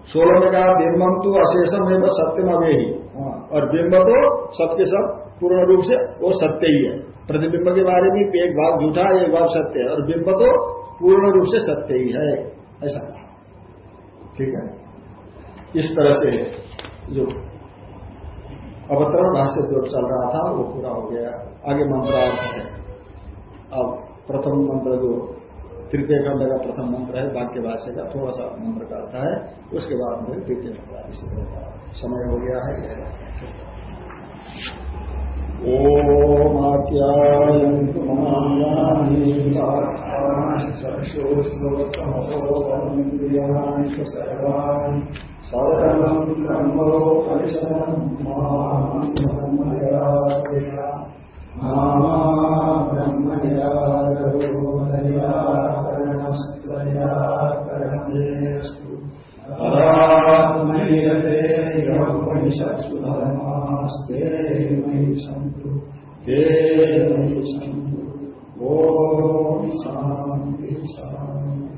सोलह में कहा बिंबम तो अशेषम है बस सत्यम अवे ही हाँ, और बिंब तो सबके सब पूर्ण रूप से वो सत्य ही है। प्रतिबिंब के बारे में एक भाग झूठा एक भाग सत्य है। और बिंब तो पूर्ण रूप से सत्य ही है। ऐसा कहा। ठीक है? इस तरह से जो अवतरण भाष्य जो चल रहा था, वो पूरा हो गया। आगे मंत्रार्थ है। अब प्रथम मंत्र जो तृतीय खंड का प्रथम मंत्र है, वाक्य भाष्य का थोड़ा सा मंत्र का अर्थ है। उसके बाद में द्वितीय मंत्र समय हो गया है। ओमात्यायन्तु ममान्यानि चक्षुस्रोत्रमसोन्द्रियाणि सर्वाणि सर्वम् ब्रह्मोपनिषदम् मामा परात्मैरते योपनिषत्सु धर्मास्ते मयि सन्तु ते मयि सन्तु ॐ शान्ति शान्ति शान्ति।